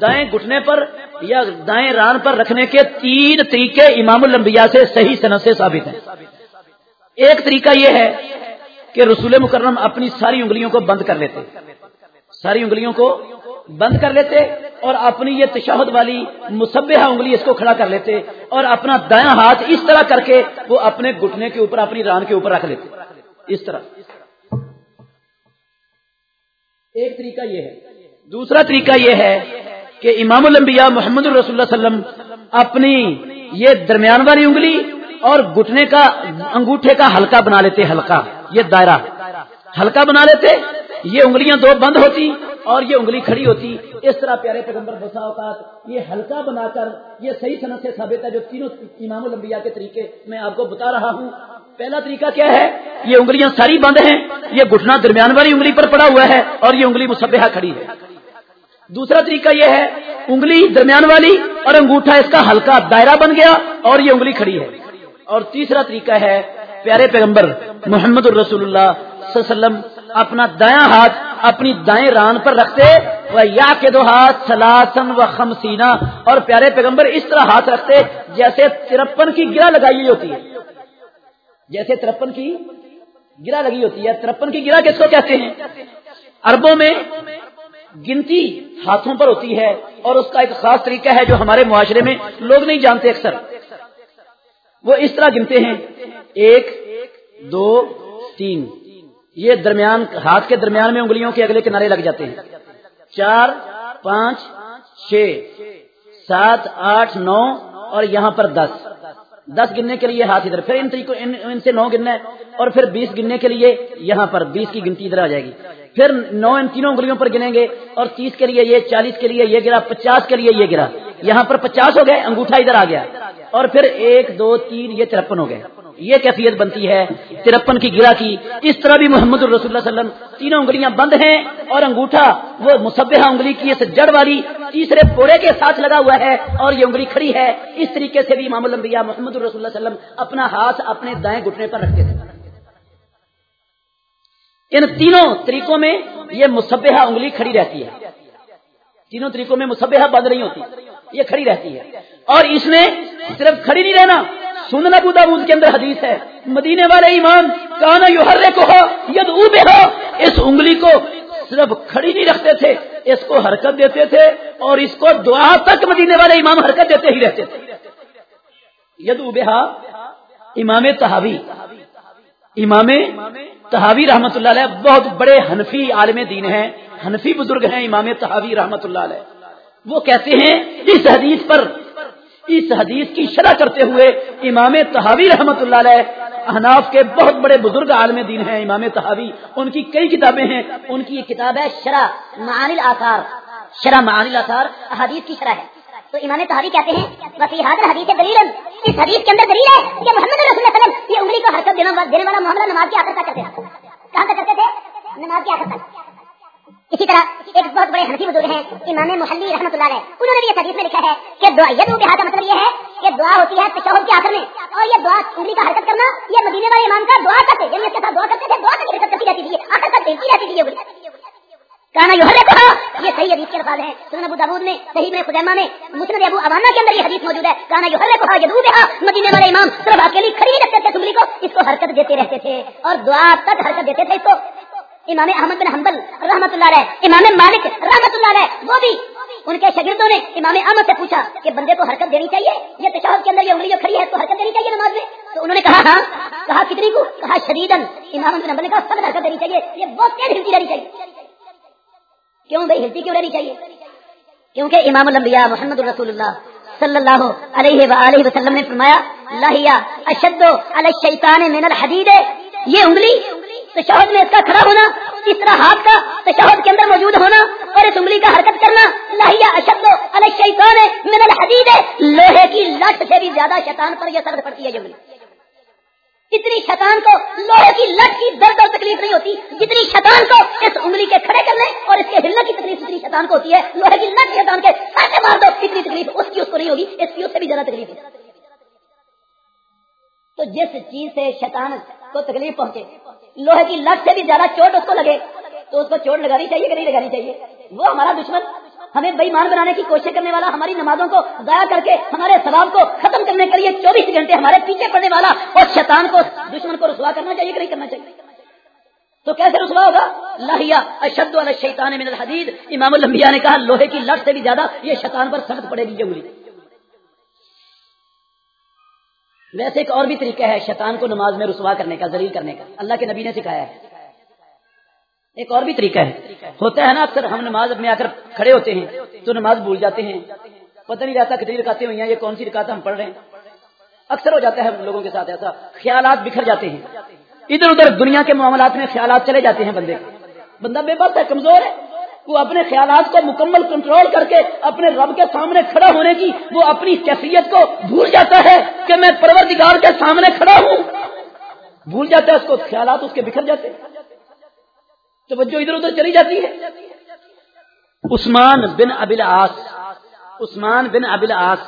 دائیں گھٹنے پر یا دائیں ران پر رکھنے کے تین طریقے امام الانبیاء سے صحیح صنعت سے ثابت ہیں۔ ایک طریقہ یہ ہے کہ رسول مکرم اپنی ساری انگلیوں کو بند کر لیتے۔ ساری انگلیوں کو بند کر لیتے اور اپنی یہ تشہد والی مصبحہ انگلی اس کو کھڑا کر لیتے اور اپنا دایاں ہاتھ اس طرح کر کے وہ اپنے گھٹنے کے اوپر، اپنی ران کے اوپر رکھ لیتے۔ اس طرح۔ ایک طریقہ یہ ہے۔ دوسرا طریقہ یہ ہے کہ امام الانبیاء محمد الرسول اللہ وسلم اپنی یہ درمیان والی انگلی اور گھٹنے کا، انگوٹھے کا ہلکا بنا لیتے ہلکا یہ دائرہ۔ ہلکا بنا لیتے یہ انگلیاں دو بند ہوتی اور یہ انگلی کھڑی ہوتی۔ اس طرح پیارے پیغمبر بسا اوقات یہ ہلکا بنا کر، یہ صحیح صنعت سے ثابت ہے جو تینوں امام الانبیاء کے طریقے میں آپ کو بتا رہا ہوں۔ پہلا طریقہ کیا ہے؟ یہ انگلیاں ساری بند ہیں، یہ گھٹنا درمیان والی انگلی پر پڑا ہوا ہے اور یہ انگلی مصبحہ کھڑی ہے۔ دوسرا طریقہ یہ ہے، انگلی درمیان والی اور انگوٹھا اس کا ہلکا دائرہ بن گیا اور یہ انگلی کھڑی ہے۔ اور تیسرا طریقہ ہے، پیارے پیغمبر محمد الرسول اللہ صلی اللہ علیہ وسلم اپنا دایاں ہاتھ اپنی دائیں ران پر رکھتے وہ یا کے دو ہاتھ سلاسن و خمسینا اور پیارے پیغمبر اس طرح ہاتھ رکھتے جیسے ترپن کی گرا لگائی ہوتی ہے۔ جیسے ترپن کی گرا لگی ہوتی ہے۔ ترپن کی گرا کس کو کہتے ہیں؟ اربوں میں گنتی ہاتھوں پر ہوتی ہے اور اس کا ایک خاص طریقہ ہے جو ہمارے معاشرے میں لوگ نہیں جانتے اکثر۔ وہ اس طرح گنتے ہیں۔ ایک، دو، تین۔ یہ درمیان ہاتھ کے درمیان میں انگلیوں کے اگلے کنارے لگ جاتے ہیں۔ چار پانچ چھ سات آٹھ نو اور یہاں پر دس۔ دس گننے کے لیے ہاتھ ادھر پھر ان ان, ان سے نو گننا ہے اور پھر بیس گننے کے لیے یہاں پر بیس کی گنتی ادھر آ جائے گی۔ پھر نو ان تینوں انگلیوں پر گنیں گے اور تیس کے لیے یہ چالیس کے لیے یہ گرا پچاس کے لیے یہ گرا۔ یہاں پر پچاس ہو گئے، انگوٹھا ادھر آ گیا۔ اور پھر ایک، دو، تین، یہ ترپن ہو گئے۔ یہ کیفیت بنتی ہے ترپن کی گرا کی۔ اس طرح بھی محمد الرسول اللہ علیہ وسلم تینوں انگلیاں بند ہیں اور انگوٹھا، وہ مصبح انگلی کی اس جڑ والی تیسرے پوڑے کے ساتھ لگا ہوا ہے اور یہ انگلی کھڑی ہے۔ اس طریقے سے بھی امام الانبیاء محمد الرسول اللہ علیہ وسلم اپنا ہاتھ اپنے دائیں گھٹنے پر رکھتے تھے۔ ان تینوں طریقوں میں یہ مصبحہ انگلی کھڑی رہتی ہے۔ تینوں طریقوں میں مصبحہ بند نہیں ہوتی۔ یہ کھڑی رہتی ہے۔ اور اس میں صرف کھڑی نہیں رہنا، سنن ابو داود کے اندر حدیث ہے، مدینے والے ایمان، کانا یو ہر کو ہو ید ہو اس انگلی کو صرف کھڑی نہیں رکھتے تھے، اس کو حرکت دیتے تھے اور اس کو دعا تک مدینے والے امام حرکت دیتے ہی رہتے تھے۔ ید اوبا امام تحاوی امام تحاوی رحمت اللہ علیہ بہت بڑے حنفی عالم دین ہیں، حنفی بزرگ ہیں امام تحاوی رحمت اللہ علیہ۔ وہ کہتے ہیں، اس حدیث پر، اس حدیث کی شرح کرتے ہوئے امام تحاوی رحمت اللہ علیہ احناف کے بہت بڑے بزرگ عالم دین ہیں۔ امام تحاوی ان کی کئی کتابیں ہیں۔ ان کی یہ کتاب ہے شرح معانی آثار شرح معانی آثار حدیث کی شرح ہے۔ تو امام تحاوی کہتے ہیں وسیحات حدیث دلیل اس حدیث کے اندر دلیل ہے کہ محمد رسول اللہ وسلم یہ انگلی کو حرکت دینے والا معاملہ نماز کی آخر تک کرتے تھے۔ کہاں تک کرتے تھے؟ نماز کی آخر تک۔ اسی طرح ایک بہت بڑے حنفی بزرگ ہیں، امام محلی رحمۃ اللہ علیہ۔ انہوں نے بھی یہ حدیث میں لکھا ہے کہ دعا، یہ دعا کا مطلب یہ ہے کہ دعا ہوتی ہے تشہد کے آخر میں اور یہ دعا انگلی کا حرکت کرنا، یہ مدینے والے امام کا دعا کرتے یعنی اس کے ساتھ دعا کرتے تھے دعا تک حرکت کرتی رہتی تھی، آخر تک دیکھتی رہتی تھی کہنا یہ ہر کہا یہ صحیح حدیث کے الفاظ ہیں سنن ابو داود میں، صحیح میں خزیمہ میں، مسند ابو عوانہ کے اندر یہ حدیث موجود ہے۔ کہنا یہ ہر کہا یہ دودھ مدینے والے امام صرف اکیلی کھڑی رکھتے تھے سمری کو اس کو حرکت دیتے رہتے تھے اور دعا تک حرکت دیتے تھے اس کو۔ امام احمد بن حنبل رحمت اللہ علیہ، امام مالک رحمت اللہ علیہ، وہ بھی ان کے شاگردوں نے امام احمد سے پوچھا کہ بندے کو حرکت دینی چاہیے یہ تشہد کے اندر یہ انگلی جو کھڑی ہے تو حرکت دینی چاہیے نماز میں؟ تو انہوں نے کہا ہاں کہا کتنی کو؟ کہا شدیدن امام احمد بن حنبل نے کہا سخت حرکت دینی چاہیے، یہ بہت تیز ہلتی رہنی چاہیے۔ کیوں بھائی ہلتی کیوں رہنی چاہیے؟ کیونکہ امام الانبیاء محمد الرسول اللہ صلی اللہ علیہ وآلہ وسلم نے فرمایا لاہیا اشد علی الشیطان من الحدید یہ انگلی تشہد میں اس کا کھڑا ہونا، اس طرح ہاتھ کا تشہد کے اندر موجود ہونا اور اس انگلی کا حرکت کرنا لاہیا اشد الشیطان من الحدید، لوہے کی لٹ سے بھی زیادہ شیطان پر یہ سرد پڑتی ہے یہ اتنی شیطان کو لوہے کی لٹ کی درد اور تکلیف نہیں ہوتی، جتنی شیطان کو اس انگلی کے کھڑے کرنے اور اس کے ہلنے کی تکلیف اتنی شیطان کو ہوتی ہے۔ لوہے کی لٹ شیطان کے ساتھ مار دو، اتنی تکلیف اس کی اس کو نہیں ہوگی، اس کی اس سے بھی زیادہ تکلیف ہے تو جس چیز سے شیطان کو تکلیف پہنچے لوہے کی لٹ سے بھی زیادہ چوٹ اس کو لگے، تو اس کو چوٹ لگانی چاہیے کہ نہیں لگانی چاہیے؟ وہ ہمارا دشمن، ہمیں بےمان بنانے کی کوشش کرنے والا، ہماری نمازوں کو ضائع کر کے ہمارے سواب کو ختم کرنے کے لیے چوبیس گھنٹے ہمارے پیچھے پڑنے والا اور شیطان کو، دشمن کو رسوا کرنا چاہیے کہ نہیں کرنا چاہیے؟ تو کیسے رسوا ہوگا؟ لاہیا اشد والا شیطان من الحدید، امام الانبیاء نے کہا، لوہے کی لٹ سے بھی زیادہ یہ شیطان پر سخت پڑے گی جملی ویسے ایک اور بھی طریقہ ہے شیطان کو نماز میں رسوا کرنے کا ذریع کرنے کا۔ اللہ کے نبی نے سکھایا ہے۔ ایک اور بھی طریقہ ہے۔ ہوتا ہے نا، اکثر ہم نماز میں آ کر کھڑے ہوتے ہیں تو نماز بھول جاتے ہیں۔ پتہ نہیں رہتا کتنی رکاتے ہوئی ہیں، یہ کون سی رکاتے ہم پڑھ رہے ہیں۔ اکثر ہو جاتا ہے لوگوں کے ساتھ ایسا، خیالات بکھر جاتے ہیں۔ ادھر ادھر دنیا کے معاملات میں خیالات چلے جاتے ہیں بندے۔ بندہ بے بس ہے، کمزور ہے۔ وہ اپنے خیالات کو مکمل کنٹرول کر کے اپنے رب کے سامنے کھڑا ہونے کی وہ اپنی کیفیت کو بھول جاتا ہے کہ میں پروردگار کے سامنے کھڑا ہوں۔ بھول جاتا ہے، اس کو خیالات اس کے بکھر جاتے توجہ ادھر ادھر چلی جاتی ہے۔ عثمان بن ابل آس عثمان بن ابل آس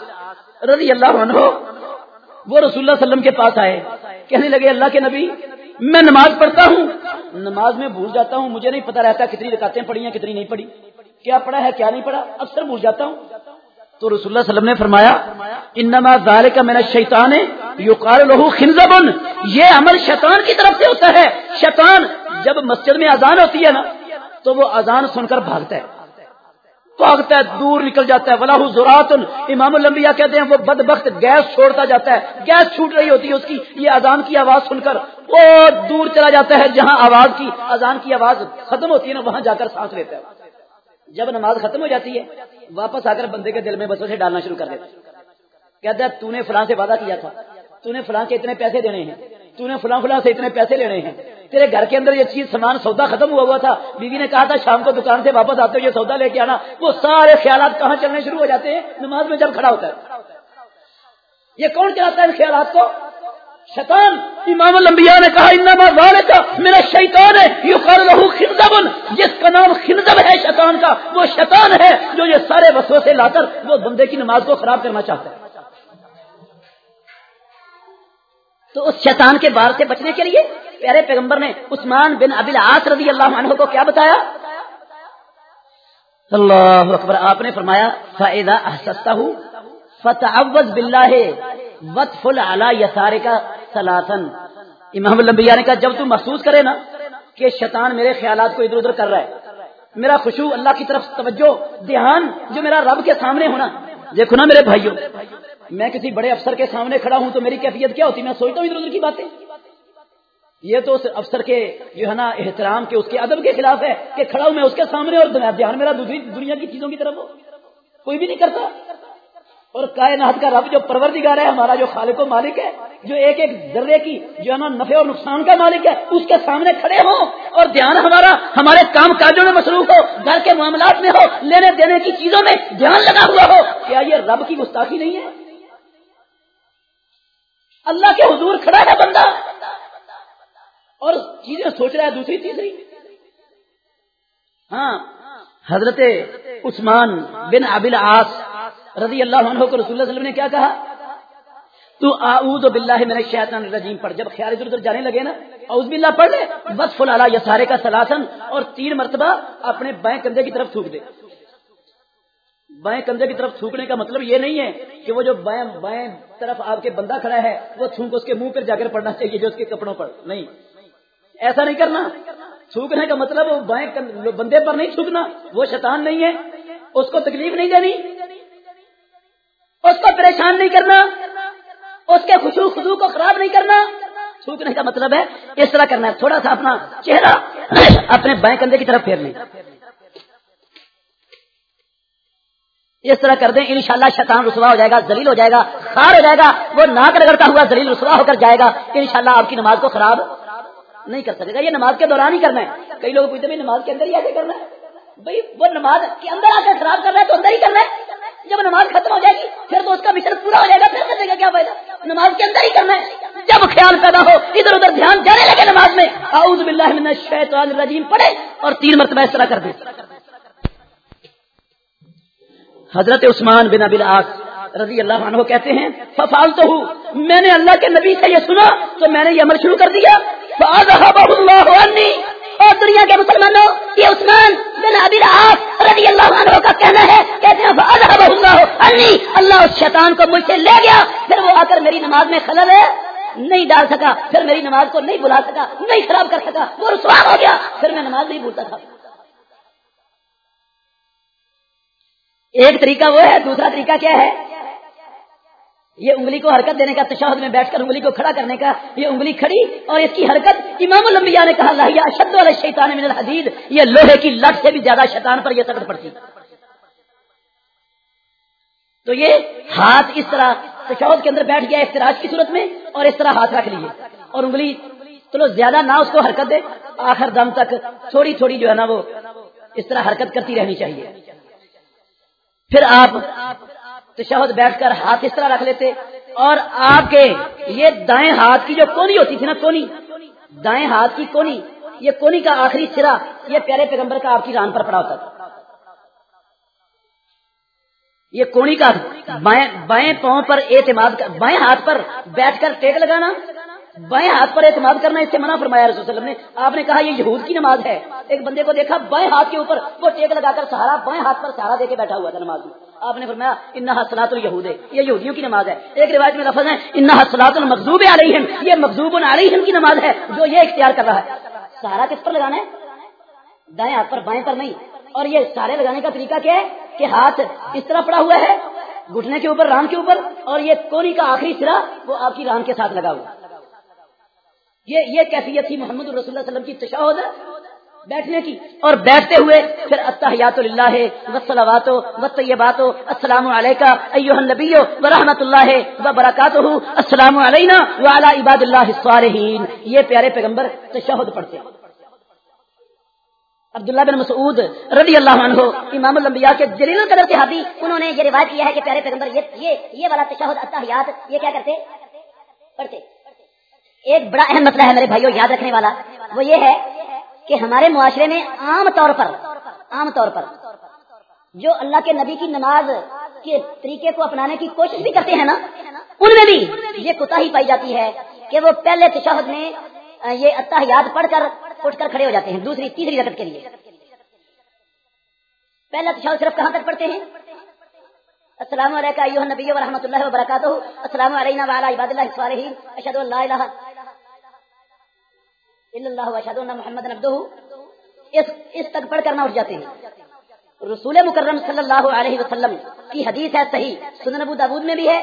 رضی اللہ عنہ، وہ رسول اللہ وسلم کے پاس آئے۔ کہنے لگے، اللہ کے نبی میں نماز پڑھتا ہوں. نماز میں بھول جاتا ہوں. مجھے نہیں پتا رہتا کتنی رکاتیں پڑھی ہیں، کتنی نہیں پڑھی. کیا پڑھا ہے، کیا نہیں پڑھا؟ اکثر بھول جاتا ہوں. تو رسول اللہ وسلم نے فرمایا، انما ذالک من الشیطان یقال له خنزب یہ عمل شیطان کی طرف سے ہوتا ہے. شیطان جب مسجد میں اذان ہوتی ہے نا، تو وہ اذان سن کر بھاگتا ہے. بھاگتا ہے، دور نکل جاتا ہے. ولاح زورات امام الانبیاء کہتے ہیں وہ بد بخت گیس چھوڑتا جاتا ہے. گیس چھوٹ رہی ہوتی ہے اس کی. یہ اذان کی آواز سن کر وہ دور چلا جاتا ہے جہاں آواز کی، اذان کی آواز ختم ہوتی ہے نا، وہاں جا کر سانس لیتا ہے۔ جب نماز ختم ہو جاتی ہے، واپس آ کر بندے کے دل میں بسوں سے ڈالنا شروع کر دیتا کہتا ہے تو نے فلاں سے وعدہ کیا تھا۔ تو نے فلاں کے اتنے پیسے دینے ہیں۔ تو نے فلاں فلاں سے اتنے پیسے لینے ہیں۔ تیرے گھر کے اندر یہ چیز، سامان، سودا ختم ہوا ہوا تھا۔ بیوی نے کہا تھا، شام کو دکان سے واپس آتے ہوئے سودا لے کے آنا۔ وہ سارے خیالات کہاں چلنے شروع ہو جاتے ہیں؟ نماز میں جب کھڑا ہوتا ہے۔ یہ کون چلاتا ہے ان خیالات کو؟ شیطان، امام الانبیاء نے کہا انما ذالک میرا شیطان ہے یہ کر رہو خنزب جس کا نام خنزب ہے شیطان کا، وہ شیطان ہے جو یہ سارے وسوسے سے لا کر وہ بندے کی نماز کو خراب کرنا چاہتا ہے۔ تو اس شیطان کے بار سے بچنے کے لیے پیارے پیغمبر نے عثمان بن ابل آس رضی اللہ عنہ کو کیا بتایا؟ اللہ اکبر، آپ نے فرمایا فائدہ سستا ہوں وط فل اعلی یسارے کا سلاسن امام الانبیاء نے کہا، جب تم محسوس کرے نا کہ شیطان میرے خیالات کو ادھر ادھر کر رہا ہے۔ میرا خوشبو اللہ کی طرف توجہ، دھیان جو میرا رب کے سامنے ہونا۔ دیکھو نا میرے بھائیوں میں کسی بڑے افسر کے سامنے کھڑا ہوں تو میری کیفیت کیا ہوتی؟ میں سوچتا ہوں ادھر ادھر کی باتیں۔ یہ تو اس افسر کے جو ہے نا احترام کے، اس کے ادب کے خلاف ہے کہ کھڑا ہوں میں اس کے سامنے اور دھیان میرا دوسری دنیا کی چیزوں کی طرف ہو۔ کوئی بھی نہیں کرتا۔ اور کائنات کا رب جو پروردگار ہے، ہمارا جو خالق و مالک ہے، جو ایک ایک ذرے کی جو ہے نا نفع اور نقصان کا مالک ہے، اس کے سامنے کھڑے ہو اور دھیان ہمارا، ہمارے کام کاجوں میں مصروف ہو، گھر کے معاملات میں ہو، لینے دینے کی چیزوں میں دھیان لگا ہوا ہو، کیا یہ رب کی گستاخی نہیں ہے؟ اللہ کے حضور کھڑا ہے بندہ اور چیزیں سوچ رہا ہے، دوسری تیسری ہاں حضرت عثمان بن ابل آس رضی اللہ عنہ کو رسول اللہ صلی اللہ علیہ وسلم نے کیا کہا؟ تو اعوذ باللہ من الشیطان الرجیم، پر جب خیال ادھر ادھر جانے لگے نا، اعوذ باللہ پڑھ لے بس فلالا یا سارے کا سلاسن اور تین مرتبہ اپنے بائیں کندھے کی طرف تھوک دے۔ بائیں کندھے کی طرف تھوکنے کا مطلب یہ نہیں ہے کہ وہ جو بائیں بائیں طرف آپ کے بندہ کھڑا ہے، وہ تھوک اس کے منہ پر جا کر پڑنا چاہیے جو اس کے کپڑوں پر۔ نہیں۔ ایسا نہیں کرنا۔ تھوکنے کا مطلب وہ بائیں بندے پر نہیں تھوکنا، وہ شیطان نہیں ہے، اس کو تکلیف نہیں دینی۔ اس کو پریشان نہیں کرنا، اس کے خوشو خدو کو خراب نہیں کرنا۔ سوکھنے کا مطلب ہے اس طرح کرنا ہے، تھوڑا سا اپنا چہرہ اپنے بائیں کندھے کی طرف پھیرنے اس طرح کر دیں، انشاءاللہ شیطان رسوا ہو جائے گا، ذلیل ہو جائے گا، خار ہو جائے گا، وہ ناک رگڑتا ہوا ذلیل رسوا ہو کر جائے گا۔ انشاءاللہ آپ کی نماز کو خراب نہیں کر سکے گا۔ یہ نماز کے دوران ہی کرنا ہے۔ کئی لوگ پوچھتے نماز کے اندر ہی ایسے کرنا ہے؟ بھائی، وہ نماز کے اندر آ کر خراب کر رہا ہے تو اندر ہی کرنا ہے۔ جب نماز ختم ہو جائے گی، پھر تو اس کا مشن پورا ہو جائے گا، پھر کرنے کا کیا فائدہ۔ نماز کے اندر ہی کرنا ہے۔ جب خیال پیدا ہو، ادھر ادھر دھیان جانے لگے نماز میں۔ اعوذ باللہ من الشیطان الرجیم، پڑھے اور تین مرتبہ اس طرح کر دے۔ حضرت عثمان بن ابی العاص رضی اللہ عنہ کہتے ہیں ففال تو ہوں میں نے اللہ کے نبی سے یہ سنا، تو میں نے یہ عمل شروع کر دیا۔ اللہ عنی اور دنیا کے مسلمانوں، یہ عثمان بن ابی رضی اللہ عنہ کا کہنا ہے کہتے ہیں اللہ اس شیطان کو مجھ سے لے گیا، پھر وہ آ کر میری نماز میں خلل ہے، نہیں ڈال سکا، پھر میری نماز کو نہیں بلا سکا، نہیں خراب کر سکا، وہ رسوا ہو گیا، پھر میں نماز نہیں بھولتا تھا۔ ایک طریقہ وہ ہے، دوسرا طریقہ کیا ہے؟ یہ انگلی کو حرکت دینے کا تشہد میں بیٹھ کر انگلی کو کھڑا کرنے کا یہ انگلی کھڑی اور اس کی حرکت امام الانبیاء نے کہا اللہ اشد علیہ شیطان من الحدید. یہ لوہے کی لٹ سے بھی زیادہ شیطان پر یہ سکت پڑتی۔ تو یہ ہاتھ اس طرح تشہد کے اندر بیٹھ گیا اختراج کی صورت میں اور اس طرح ہاتھ رکھ لیے۔ اور انگلی چلو زیادہ نہ اس کو حرکت دے، آخر دم تک تھوڑی تھوڑی جو ہے نا وہ اس طرح حرکت کرتی رہنی چاہیے۔ پھر آپ تشہد بیٹھ کر ہاتھ اس طرح رکھ لیتے اور آپ کے یہ دائیں ہاتھ کی جو کونی ہوتی تھی نا کونی، دائیں ہاتھ کی کونی، یہ کونی کا آخری سرا یہ پیارے پیغمبر کا آپ کی ران پر پڑا ہوتا تھا۔ یہ کونی کا بائیں بائیں پاؤں پر اعتماد بائیں ہاتھ پر بیٹھ کر ٹیک لگانا بائیں ہاتھ پر اعتماد کرنا، اس سے منع فرمایا رسول وسلم نے۔ آپ نے کہا، یہ یہود کی نماز ہے۔ ایک بندے کو دیکھا، بائیں ہاتھ کے اوپر وہ ٹیک لگا کر سہارا، بائیں ہاتھ پر سہارا دے کے بیٹھا ہوا تھا نماز میں۔ آپ نے فرمایا، انہا سلاط الہود ہے۔ یہ یہودیوں کی نماز ہے۔ ایک روایت میں لفظ ہے، انہا سلاط المقوب علیہم۔ یہ مقزوب علیہم کی نماز ہے، جو یہ اختیار کر رہا ہے۔ سہارا کس پر لگانا ہے؟ دائیں ہاتھ پر، بائیں پر نہیں۔ اور یہ سارے لگانے کا طریقہ کیا ہے؟ کہ ہاتھ اس طرح پڑا ہوا ہے، گھٹنے کے اوپر رام کے اوپر، اور یہ کونی کا آخری سرا وہ آپ کی رام کے ساتھ لگا ہوا یہ یہ کیفیت تھی محمد الرسول اللہ علیہ وسلم کی تشہد بیٹھنے کی اور بیٹھتے ہوئے پھر اتحیات اللہ وسلوات و طیبات السلام علیکہ ایوہ النبی و رحمت اللہ و برکاتہ۔ السلام علینا وعلى عباد اللہ الصالحین۔ یہ پیارے پیغمبر تشہد پڑھتے ہیں۔ عبداللہ بن مسعود رضی اللہ عنہ امام الانبیاء کے جلیل القدر کے حادی انہوں نے یہ روایت کیا ہے کہ پیارے پیغمبر یہ یہ, یہ والا تشہد اتحیات یہ کیا کرتے؟ پڑھتے۔ ایک بڑا اہم مسئلہ ہے میرے بھائیوں یاد رکھنے والا، وہ یہ ہے کہ ہمارے معاشرے میں عام طور پر، عام طور پر جو اللہ کے نبی کی نماز کے طریقے کو اپنانے کی کوشش بھی کرتے ہیں نا، ان میں بھی یہ کوتا ہی پائی جاتی ہے کہ وہ پہلے تشہد میں یہ اتحیات پڑھ کر اٹھ کر کھڑے ہو جاتے ہیں، دوسری، تیسری رقط کے لیے۔ پہلا تشہد صرف کہاں تک پڑھتے ہیں؟ السلام علیکم نبی و رحمۃ اللہ وبرکاتہ۔ السلام علیکم عباد اللہ صالحین اشهد ان لا الہ اللہ واشهد محمد عبدہ اس اس تک پڑھ کر نہ اٹھ جاتے ہیں رسول مکرم صلی اللہ علیہ وسلم کی حدیث ہے صحیح. سنن ابو داود میں بھی ہے.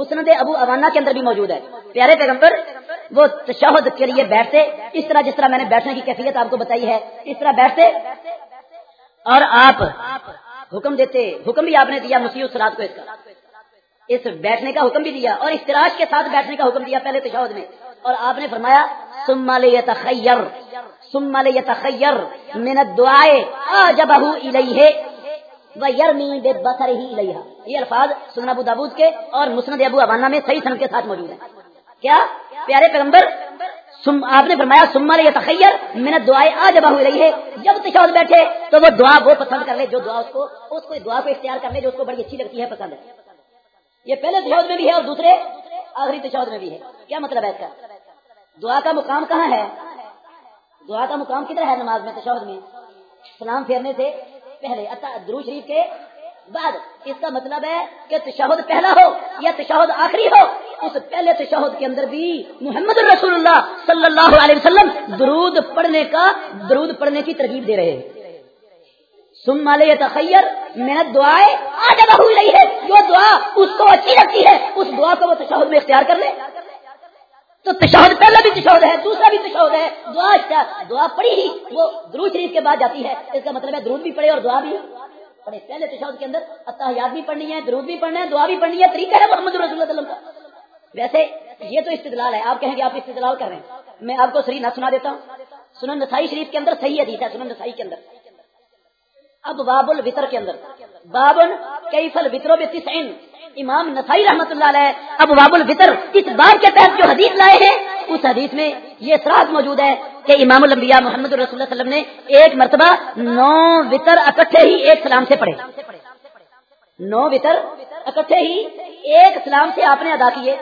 مسند ابو اوانا کے اندر بھی موجود ہے. پیارے پیغمبر، وہ تشہد کے لیے بیٹھتے. اس طرح جس طرح میں نے بیٹھنے کی کیفیت آپ کو بتائی ہے، اس طرح بیٹھتے. اور آپ حکم دیتے. حکم بھی آپ نے دیا، مسیح سلاد کو اس کا. اس بیٹھنے کا حکم بھی دیا اور اختراج کے ساتھ بیٹھنے کا حکم دیا پہلے تشہد میں. اور آپ نے فرمایا سما لیتخیر سما لیتخیر من الدعائے آجبہ الیہ ویرمی بے بسر ہی الیہ یہ الفاظ سنن ابو داود کے اور مسند ابو ابانا میں صحیح سند کے ساتھ موجود ہیں۔ کیا؟ پیارے پیغمبر سم آپ نے فرمایا سما لیتخیر من الدعائے آجبہ الیہ جب تشہد بیٹھے تو وہ دعا وہ پسند کر لے، جو دعا اس کو اس کو دعا کو اختیار کر لے جو اس کو بڑی اچھی لگتی ہے، پسند ہے۔ یہ پہلے تشہد میں بھی ہے اور دوسرے آخری تشہد میں بھی ہے۔ کیا مطلب ہے اس کا؟ دعا کا مقام کہاں ہے؟ دعا کا مقام کدھر ہے نماز میں، تشہد میں؟ سلام پھیرنے سے پہلے درو شریف کے بعد۔ اس کا مطلب ہے کہ تشہد پہلا ہو یا تشہد آخری ہو؟ اس پہلے تشہد کے اندر بھی محمد الرسول اللہ صلی اللہ علیہ وسلم درود پڑھنے کا، درود پڑھنے کی ترغیب دے رہے ہیں۔ سم مالے تخیر محنت دعائیں آج ہوئی رہی ہے۔ جو دعا اس کو اچھی لگتی ہے، اس دعا کو وہ تشہد میں اختیار کر لے۔ تو تشہد پہلا بھی تشہد ہے، دوسرا بھی تشہد ہے۔ دعا اچھا، دعا پڑی ہی، وہ درود شریف کے بعد جاتی ہے۔ اس کا مطلب ہے درود بھی پڑے اور دعا بھی۔ پڑے پہلے تشہد کے اندر اتحیات بھی پڑھنی ہے، درود بھی پڑھنا ہے، دعا بھی پڑھنی ہے۔ طریقہ ہے محمد رسول اللہ وسلم کا۔ ویسے یہ تو استدلال ہے، آپ کہیں گے آپ استدلال کر رہے ہیں۔ میں آپ کو صحیح نہ سنا دیتا ہوں۔ سنن نسائی شریف کے اندر صحیح حدیث ہے، سنن نسائی کے اندر۔ اب باب الوطر کے اندر۔ بابن کئی فل وطروں امام نسائی رحمت اللہ علیہ اب باب الفطر اس بار کے تحت جو حدیث لائے ہیں، اس حدیث میں یہ سراغ موجود ہے کہ امام الانبیاء محمد رسول اللہ وسلم نے ایک مرتبہ نو وطر اکٹھے ہی ایک سلام سے پڑھے۔ نو وطر اکٹھے ہی ایک سلام سے آپ نے ادا کیے۔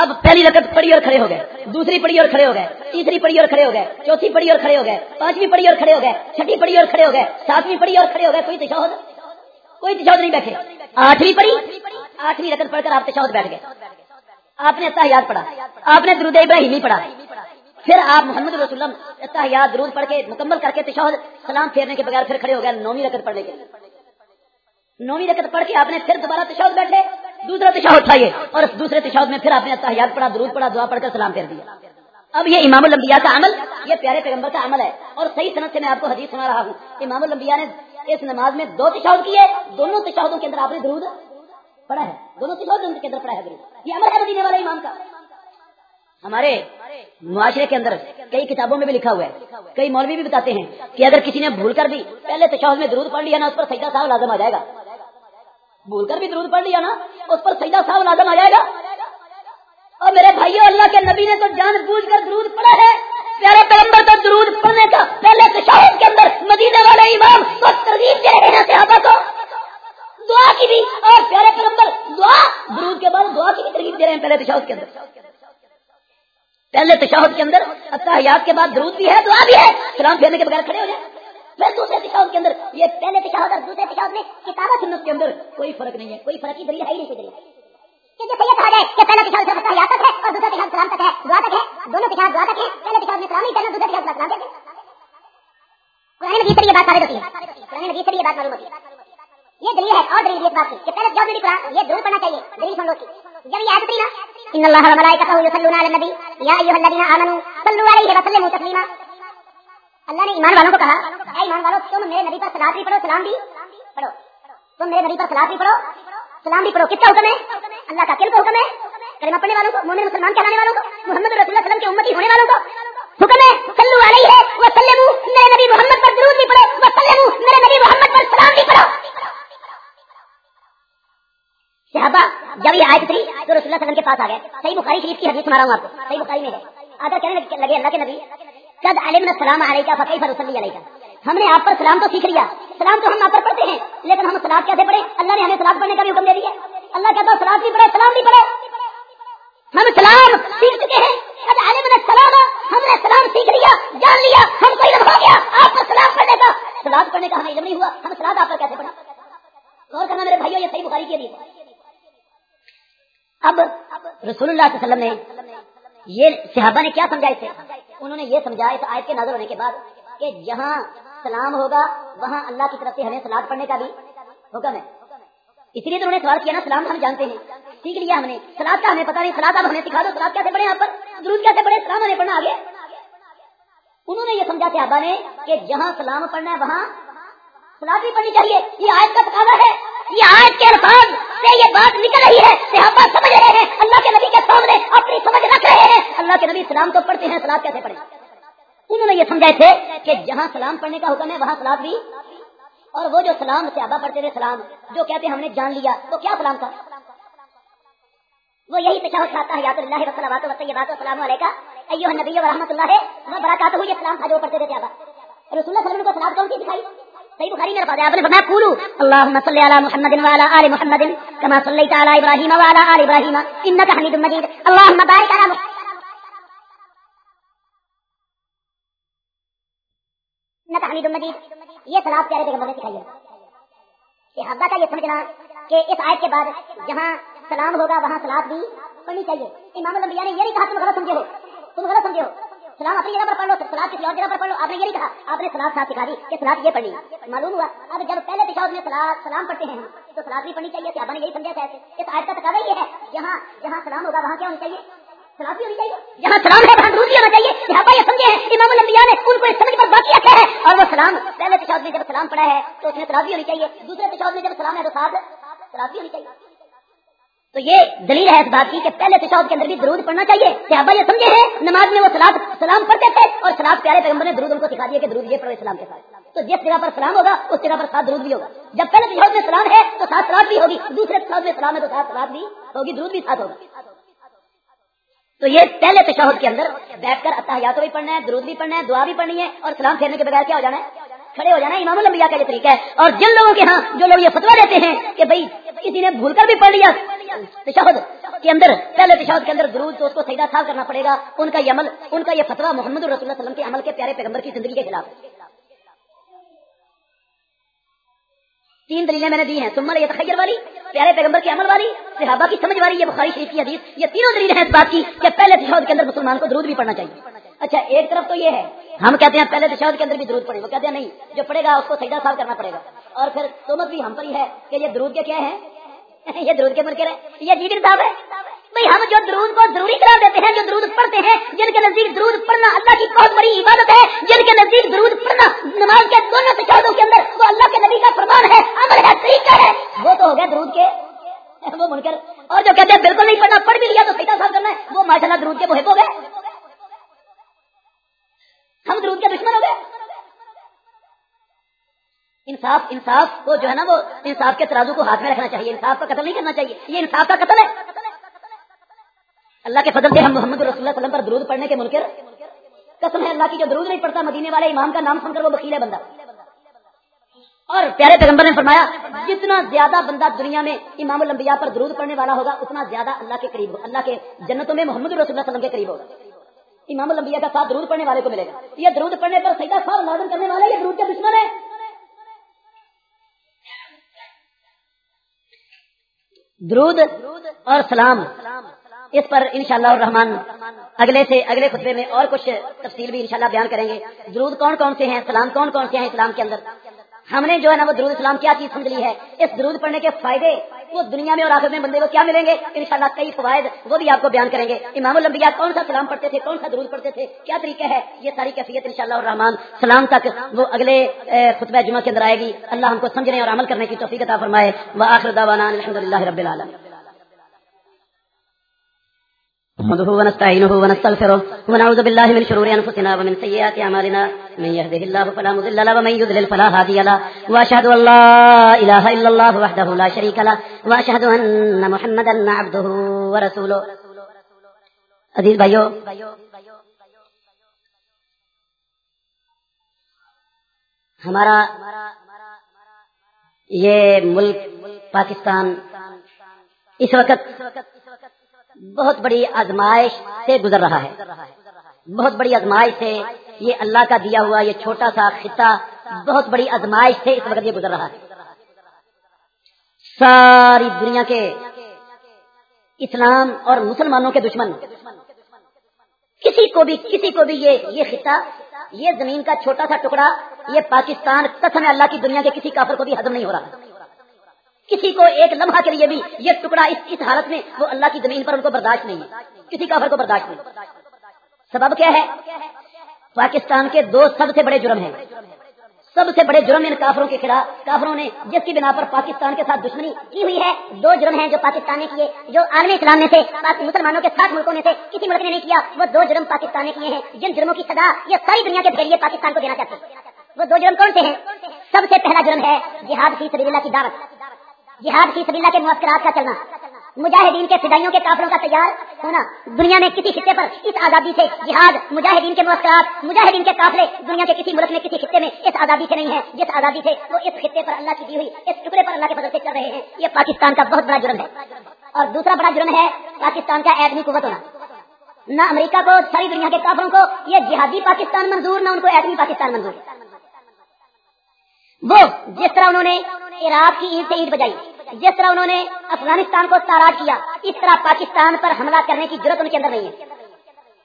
اب پہلی رقط پڑی اور کھڑے ہو گئے، دوسری پڑی اور کھڑے ہو گئے، تیسری پڑی اور کھڑے ہو گئے، چوتھی پڑی اور کھڑے ہو گئے، پانچویں پڑی اور کھڑے ہو گئے، چھٹی پڑی اور کھڑے ہو گئے، ساتویں پڑی اور کھڑے ہو گئے، کوئی تشہد کوئی تشہد نہیں بیٹھے۔ آٹھویں پڑھی؟ آٹھویں رقط پڑھ کر آپ تشہد بیٹھ گئے۔ آپ نے اتحیات پڑھا، آپ نے درود ابراہیمی پڑھا۔ پھر آپ محمد رسول اللہ اتحیات درود پڑھ کے مکمل کر کے تشہد سلام پھیرنے کے بغیر پھر کھڑے ہو گئے، نویں رقط پڑھنے کے نویں رقط پڑھ کے آپ نے پھر دوبارہ تشہد بیٹھے۔ دوسرا تشہد اٹھائیے اور دوسرے تشہد میں پھر آپ نے اتحیات پڑھا، درود پڑھا، دعا پڑھ کر سلام پھیر دیا۔ اب یہ امام الانبیاء کا عمل، یہ پیارے پیغمبر کا عمل ہے۔ اور صحیح صنعت سے میں آپ کو حدیث سنا رہا ہوں۔ امام الانبیاء نے اس نماز میں دو تشہد کیے، دونوں تشہدوں کے اندر آپ نے درود پڑھا ہے۔ دونوں تشہد کے اندر پڑھا ہے درود۔ یہ عمل ہے مدینے والے امام کا۔ ہمارے معاشرے کے اندر کئی کتابوں میں بھی لکھا ہوا ہے۔ کئی مولوی بھی بتاتے ہیں کہ اگر کسی نے بھول کر بھی پہلے تشہد میں درود پڑھ لیا نا، اس پر سجدہ صاحب لازم آ جائے گا۔ بھول کر بھی درود پڑھ لیا نا، اس پر سجدہ صاحب لازم آ جائے گا۔ اور میرے بھائیوں اللہ کے نبی نے تو جان بوجھ کر درود پڑا ہے۔ پیارے پیغمبر، تو درود پڑھنے کا پہلے تشہد کے اندر مدینے والے امام کو ترغیب دے رہے ہیں صحابہ کو۔ دعا کی بھی۔ اور پیارے پیغمبر، دعا درود کے بعد دعا کی بھی ترغیب دے رہے ہیں پہلے تشہد کے اندر۔ پہلے تشہد کے اندر اتحیات کے بعد درود بھی ہے، دعا بھی ہے۔ سلام پھیرنے کے بغیر کھڑے ہو جائیں۔ پھر دوسرے تشہد کے اندر، یہ پہلے تشہد اور دوسرے تشہد میں کتابہ سنت کے اندر کوئی فرق نہیں ہے، کوئی فرق ہی دلیل ہے ہی نہیں دلیل کیونکہ یہ کہا جائے کہ پہلا تشہد صرف اتحیات تک ہے اور دوسرا تشہد سلام تک ہے دعا تک ہے دونوں تشہد دعا تک ہے پہلے تشہد میں سلام نہیں کرنا دوسرے تشہد سلام کرنا۔ قرآن مجید سے یہ بات ثابت ہوتی ہے۔ قرآن مجید سے یہ بات معلوم ہوتی ہے۔ یہ دلیل ہے، اور دلیل اس بات کی، کہ پہلے جب بھی قرآن، یہ ضرور پڑھنا چاہیے، دلیل سن لو کی۔ جب یہ آیت اتری نا، ان اللہ وملائکتہ یصلون علی النبی، یا ایھا الذین آمنوا صلوا علیہ وسلموا تسلیما اللہ نے ایمان والوں کو کہا، اے ایمان والوں تم میرے نبی پر سلاد بھی پڑھو، سلام بھی پڑھو۔ تم میرے نبی پر سلاد بھی پڑھو، سلام بھی پڑھو۔ کس کا حکم ہے؟ اللہ کا کل کا حکم ہے؟ کرما پڑھنے والوں کو، مومن مسلمان کہلانے والوں کو، محمد رسول اللہ کے امتی ہونے والوں کو۔ حکم ہے علیہ وسلم، میرے نبی محمد پر درود بھی پڑھو، وسلم، میرے نبی محمد پر سلام بھی پڑھو۔ صحابہ، جب یہ آیت اتری تو رسول اللہ وسلم کے پاس آ گئے۔ صحیح بخاری شریف کی حدیث سنا رہا ہوں آپ کو۔ صحیح بخاری میں ہے۔ کہنے لگے اللہ کے نبی قد علم السلام علیکہ، فکیف رسلی علیکہ۔ ہم نے آپ پر سلام تو سیکھ لیا۔ سلام تو ہم آپ پر پڑھتے ہیں، لیکن ہم سلاد کیسے پڑھے اللہ نے ہمیں سلاد پڑھنے کا بھی حکم دے دیا۔ اللہ کہتا ہے، سلاد بھی پڑھے سلام بھی پڑھے ہم سلام سیکھ چکے ہیں۔ سلام ہم نے سلام سیکھ لیا، جان لیا، ہم کو علم ہو گیا۔ آپ کو سلام پڑھنے کا، سلاد پڑھنے کا ہمیں علم نہیں ہوا۔ ہم سلاد آپ پر کیسے پڑھا غور کرنا میرے بھائیوں یہ صحیح بخاری کے لیے اب رسول اللہ صلی اللہ علیہ وسلم نے یہ صحابہ نے کیا سمجھائے تھے انہوں نے یہ سمجھا اس آیت کے نظر ہونے کے بعد کہ جہاں سلام ہوگا، وہاں اللہ کی طرف سے ہمیں سلاد پڑھنے کا بھی حکم ہے۔ اس لیے تو انہوں نے سوال کیا نا، سلام ہم جانتے ہیں۔ سیکھ لیا ہم نے۔ سلاد کا ہمیں پتا نہیں سلاد اب ہمیں سکھا دو۔ سلاد کیسے پڑھے یہاں پر؟ درود کیسے پڑھے سلام ہمیں پڑھنا آگے۔ انہوں نے یہ سمجھا صحابہ نے کہ جہاں سلام پڑھنا ہے، وہاں سلاد بھی پڑھنی چاہیے۔ یہ آیت کا تقاضا ہے۔ یہ آیت کے الفاظ سے یہ بات نکل رہی ہے صحابہ سمجھ رہے ہیں، اللہ کے نبی کے سامنے اپنی سمجھ رکھ رہے ہیں۔ اللہ کے نبی سلام تو پڑھتے ہیں سلاد کیسے پڑھے انہوں نے یہ سمجھائے تھے کہ جہاں سلام پڑھنے کا حکم ہے، وہاں سلاد بھی۔ اور وہ جو سلام سے آبا پڑھتے تھے، سلام جو کہتے ہم نے جان لیا تو کیا سلام تھا؟ وہ یہی تشاوت کھاتا ہے یات اللہ وسلم بات السلام علیکم ایو نبی و رحمۃ اللہ میں بڑا کہتا ہوں یہ سلام تھا جو پڑھتے تھے آبا۔ رسول اللہ صلی اللہ علیہ وسلم کو سلام کون سی دکھائی؟ صحیح بخاری میرے پاس آپ نے بتایا قولوا اللهم صل على محمد وعلى ال محمد كما صليت على ابراهيم وعلى ال ابراهيم انك حميد مجيد اللهم بارك على محمد۔ حمید المجید یہ سلاد پیارے پیغمبر نے سکھائی ہے۔ حبا کا یہ سمجھنا کہ اس آیت کے بعد جہاں سلام ہوگا، وہاں سلاد بھی پڑھنی چاہیے۔ امام الانبیاء نے یہ نہیں کہا، تم غلط سمجھے ہو، تم غلط سمجھے ہو۔ سلام، اپنی جگہ پر پڑھ لو پھر سلاد کسی اور جگہ پر پڑھ لو۔ آپ نے یہ نہیں کہا، آپ نے سلاد ساتھ سکھا دی کہ سلاد یہ پڑھنی معلوم ہوا۔ اب جب پہلے پشاور میں سلاد، سلام پڑھتے ہیں۔ تو سلاد بھی پڑھنی چاہیے صحابہ نے یہی سمجھا تھا اس آیت کا تقاضا یہ ہے۔ جہاں جہاں سلام ہوگا، وہاں کیا ہونی چاہیے؟ سلام بھی ہونی چاہیے۔ جہاں سلام ہے، وہاں درود بھی ہونا چاہیے۔ صحابہ یہ سمجھے ہیں، امام الانبیاء نے ان کو اس سمجھ پر باقی رکھا ہے۔ اور وہ سلام، پہلے تشہد میں جب سلام پڑا ہے، تو اس میں سلاد بھی ہونی چاہیے۔ دوسرے تشہد میں جب سلام ہے، تو ساتھ سلاد بھی ہونی چاہیے۔ تو یہ دلیل ہے اس بات کی کہ پہلے تشہد کے اندر بھی درود پڑھنا چاہیے۔ صحابہ یہ سمجھے ہیں، نماز میں وہ سلاد، سلام پڑھتے تھے اور سلاد پیارے پیغمبر نے درود ان کو سکھا دیا کہ درود یہ پڑھو اسلام کے ساتھ۔ تو جس جگہ پر سلام ہوگا، اس جگہ پر ساتھ درود بھی ہوگا۔ جب پہلے تشہد میں سلام ہے، تو ساتھ سلاد بھی ہوگی۔ دوسرے تشہد میں سلام ہے، تو ساتھ سلاد بھی ہوگی، درود بھی ساتھ ہوگا۔ تو یہ پہلے تشہد کے اندر بیٹھ کر اتحیات بھی پڑھنا ہے، درود بھی پڑھنا ہے، دعا بھی پڑھنی ہے اور سلام پھیرنے کے بغیر کیا ہو جانا ہے؟ کھڑے ہو جانا ہے، امام الانبیاء کا یہ طریقہ ہے۔ اور جن لوگوں کے ہاں جو لوگ یہ فتوا دیتے ہیں کہ بھائی، کسی نے بھول کر بھی پڑھ لیا تشہد کے اندر، پہلے تشہد کے اندر درود تو اس کو سیدھا صاف کرنا پڑے گا، ان کا یہ عمل، ان کا یہ فتوا محمد رسول اللہ وسلم کے عمل کے پیارے پیغمبر کی زندگی کے خلاف۔ تین دلیلیں میں نے دی ہیں سمر یہ تخیر والی، پیارے پیغمبر کے عمل والی، صحابہ کی سمجھ والی، یہ بخاری شریف کی حدیث، یہ تینوں دلیل ہیں اس بات کی کہ پہلے تشہد کے اندر مسلمان کو درود بھی پڑھنا چاہیے۔ اچھا ایک طرف تو یہ ہے، ہم کہتے ہیں پہلے تشہد کے اندر بھی درود پڑے وہ کہتے ہیں نہیں، جو پڑے گا اس کو سیدھا صاف کرنا پڑے گا۔ اور پھر تومت بھی ہم پر ہی ہے کہ یہ درود کے کیا ہے یہ درود کے منکر ہے، یہ جیگر صاحب ہے۔ بھائی ہم جو درود کو ضروری قرار دیتے ہیں، جو درود پڑھتے ہیں، جن کے نزدیک درود پڑھنا اللہ کی بہت بڑی عبادت ہے، جن کے نزدیک درود پڑھنا نماز کے دونوں تشہدوں کے اندر وہ اللہ کے نبی کا فرمان ہے، عمل ہے، طریقہ ہے۔ وہ تو ہو گیا درود کے، وہ منکر۔ اور جو کہتے ہیں بالکل نہیں پڑھنا، پڑھ بھی لیا تو سیدھا صاف کرنا ہے، وہ ماشاء اللہ درود کے محب ہو گئے۔ ہم درود کے دشمن ہو گئے۔ انصاف انصاف کو جو ہے نا وہ انصاف کے ترازو کو ہاتھ میں رکھنا چاہیے، انصاف کا قتل نہیں کرنا چاہیے، یہ انصاف کا قتل ہے۔ اللہ کے فضل سے ہم محمد رسول اللہ وسلم پر درود پڑھنے کے منکر۔ قسم ہے اللہ کی، جو درود نہیں پڑھتا، مدینے والے امام کا نام سن کر وہ بکیل ہے بندہ۔ اور پیارے پیغمبر نے فرمایا، جتنا زیادہ بندہ دنیا میں امام الانبیاء پر درود پڑھنے والا ہوگا، اتنا زیادہ اللہ کے قریب اللہ کے جنتوں میں محمد رسول اللہ وسلم کے قریب ہوگا۔ امام الانبیاء کا ساتھ درود پڑھنے والے کو ملے گا۔ یہ درود پڑھنے پر سیدھا سال لازم کرنے والے، یہ درود کے دشمن ہے درود اور سلام۔ اس پر انشاءاللہ الرحمن اگلے سے اگلے خطبے میں اور کچھ تفصیل بھی انشاءاللہ بیان کریں گے۔ درود کون کون سے ہیں؟ سلام کون کون سے ہیں اسلام کے اندر؟ ہم نے جو ہے نا وہ درود اسلام کیا چیز سمجھ لی ہے۔ اس درود پڑھنے کے فائدے وہ دنیا میں اور آخر میں بندے کو کیا ملیں گے؟ انشاءاللہ کئی فوائد وہ بھی آپ کو بیان کریں گے۔ امام الانبیاء کون سا سلام پڑھتے تھے، کون سا درود پڑھتے تھے؟ کیا طریقہ ہے؟ یہ ساری کیفیت انشاءاللہ الرحمان سلام تک وہ اگلے خطبہ جمعہ کے اندر آئے گی۔ اللہ ہم کو سمجھنے اور عمل کرنے کی توفیق عطا فرمائے۔ وہ آخر دعوانا الحمد رب العالمین۔ نحمده ونستعينه ونستغفره ونعوذ بالله من شرور انفسنا ومن سيئات اعمالنا من يهده الله فلا مضل له ومن يضلل فلا هادي له. واشهد ان لا اله الا الله وحده لا شريك له. واشهد ان محمدا عبده ورسوله. عزیز بھائیو، ہمارا یہ ملک پاکستان اس وقت بہت بڑی آزمائش سے گزر رہا ہے۔ بہت بڑی آزمائش سے یہ اللہ کا دیا ہوا یہ چھوٹا سا خطہ بہت بڑی آزمائش سے اس وقت یہ گزر رہا ہے۔ ساری دنیا کے اسلام اور مسلمانوں کے دشمن، کسی کو بھی، کسی کو بھی یہ یہ خطہ، یہ زمین کا چھوٹا سا ٹکڑا، یہ پاکستان قسم اللہ کی دنیا کے کسی کافر کو بھی ہضم نہیں ہو رہا۔ کسی کو ایک لمحہ کے لیے بھی یہ ٹکڑا اس اس حالت میں وہ اللہ کی زمین پر ان کو برداشت نہیں ہے۔ کسی کافر کو برداشت نہیں سبب کیا ہے؟ پاکستان کے دو سب سے بڑے جرم ہیں۔ سب سے بڑے جرم ان کافروں کے خلاف۔ کافروں نے جس کی بنا پر پاکستان کے ساتھ دشمنی کی ہوئی ہے، دو جرم ہیں جو پاکستان نے کیے، جو عالمی اسلام میں سے مسلمانوں کے ساتھ ملکوں میں سے کسی ملک نے نہیں کیا، وہ دو جرم پاکستان نے کیے ہیں۔ جن جرموں کی سزا یہ ساری دنیا کے ذریعے پاکستان کو دینا چاہتے ہیں۔ وہ دو جرم کون سے ہیں؟ سب سے پہلا جرم ہے جہاد کی سبیل اللہ کی دعوت۔ جہاد کی سبیلا کے موسکرات کا چلنا، مجاہدین کے فدائیوں کے کافروں کا تیار ہونا، دنیا میں کسی خطے پر اس آزادی سے جہاد، مجاہدین کے موسکرات مجاہدین کے قافلے دنیا کے کسی ملک میں کسی خطے میں اس آزادی سے نہیں ہے، جس آزادی سے وہ اس خطے پر اللہ کی دی ہوئی، اس ٹکڑے پر اللہ کے فضل سے چل رہے ہیں۔ یہ پاکستان کا بہت بڑا جرم ہے۔ اور دوسرا بڑا جرم ہے، پاکستان کا ایٹمی قوت ہونا۔ نہ امریکہ کو، ساری دنیا کے کافروں کو یہ جہادی پاکستان منظور، نہ ان کو ایٹمی پاکستان منظور۔ وہ، جس طرح انہوں نے عراق کی عید سے عید بجائی جس طرح انہوں نے افغانستان کو تاراج کیا، اس طرح پاکستان پر حملہ کرنے کی ضرورت ان کے اندر نہیں ہے۔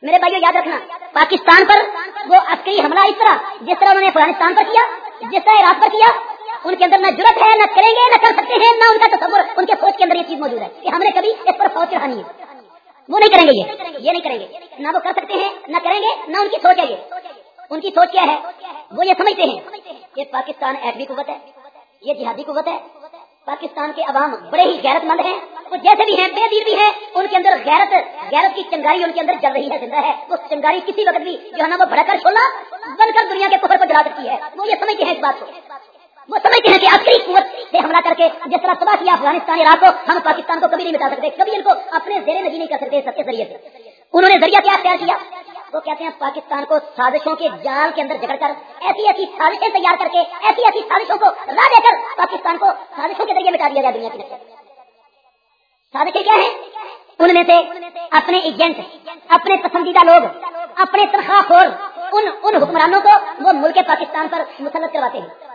میرے بھائیو، یاد رکھنا، پاکستان پر وہ عسکری حملہ اس طرح، جس طرح انہوں نے افغانستان پر کیا، جس طرح عراق پر کیا، ان کے اندر نہ ضرورت ہے، نہ کریں گے، نہ کر سکتے ہیں، نہ ان کا تصور، ان کے سوچ کے اندر یہ چیز موجود ہے کہ ہم نے کبھی اس پر فوج چڑھانی ہے۔ وہ نہیں کریں گے یہ یہ نہیں کریں گے۔ نہ وہ کر سکتے ہیں، نہ کریں گے، نہ ان کی سوچ ہے یہ۔ ان کی سوچ کیا ہے؟ وہ یہ سمجھتے ہیں کہ پاکستان ایٹمی قوت ہے، یہ جہادی قوت ہے پاکستان کے عوام بڑے ہی غیرت مند ہیں۔ وہ جیسے بھی ہیں، بے دیر بھی ہیں۔ ان کے اندر غیرت غیرت کی چنگاری ان کے اندر چل رہی ہے، زندہ ہے۔ وہ چنگاری کسی وقت بھی جو ہے نا، وہ بڑا کر چھوڑا بن کر دنیا کے کفر کو جلا سکتی ہے۔ وہ یہ سمجھتے ہیں اس بات کو۔ وہ سمجھتے ہیں کہ عسکری قوت سے حملہ کر کے جس طرح تباہ کیا افغانستان، عراق کو، ہم پاکستان کو کبھی نہیں مٹا سکتے، کبھی ان کو اپنے زیر نجی نہیں کر سکتے سب کے ذریعے سے۔ انہوں نے ذریعہ کیا اختیار کیا۔ وہ کہتے ہیں، پاکستان کو سازشوں کے جال کے اندر جگڑ کر، ایسی ایسی سازشیں تیار کر کے، ایسی ایسی سازشوں کو راہ دے کر پاکستان کو سازشوں کے ذریعے مٹا دیا جائے دنیا کی سازشیں کیا ہیں؟ ان میں سے اپنے ایجنٹ، اپنے پسندیدہ لوگ، اپنے تنخواہ خور، ان ان حکمرانوں کو وہ ملک پاکستان پر مسلط کرواتے ہیں۔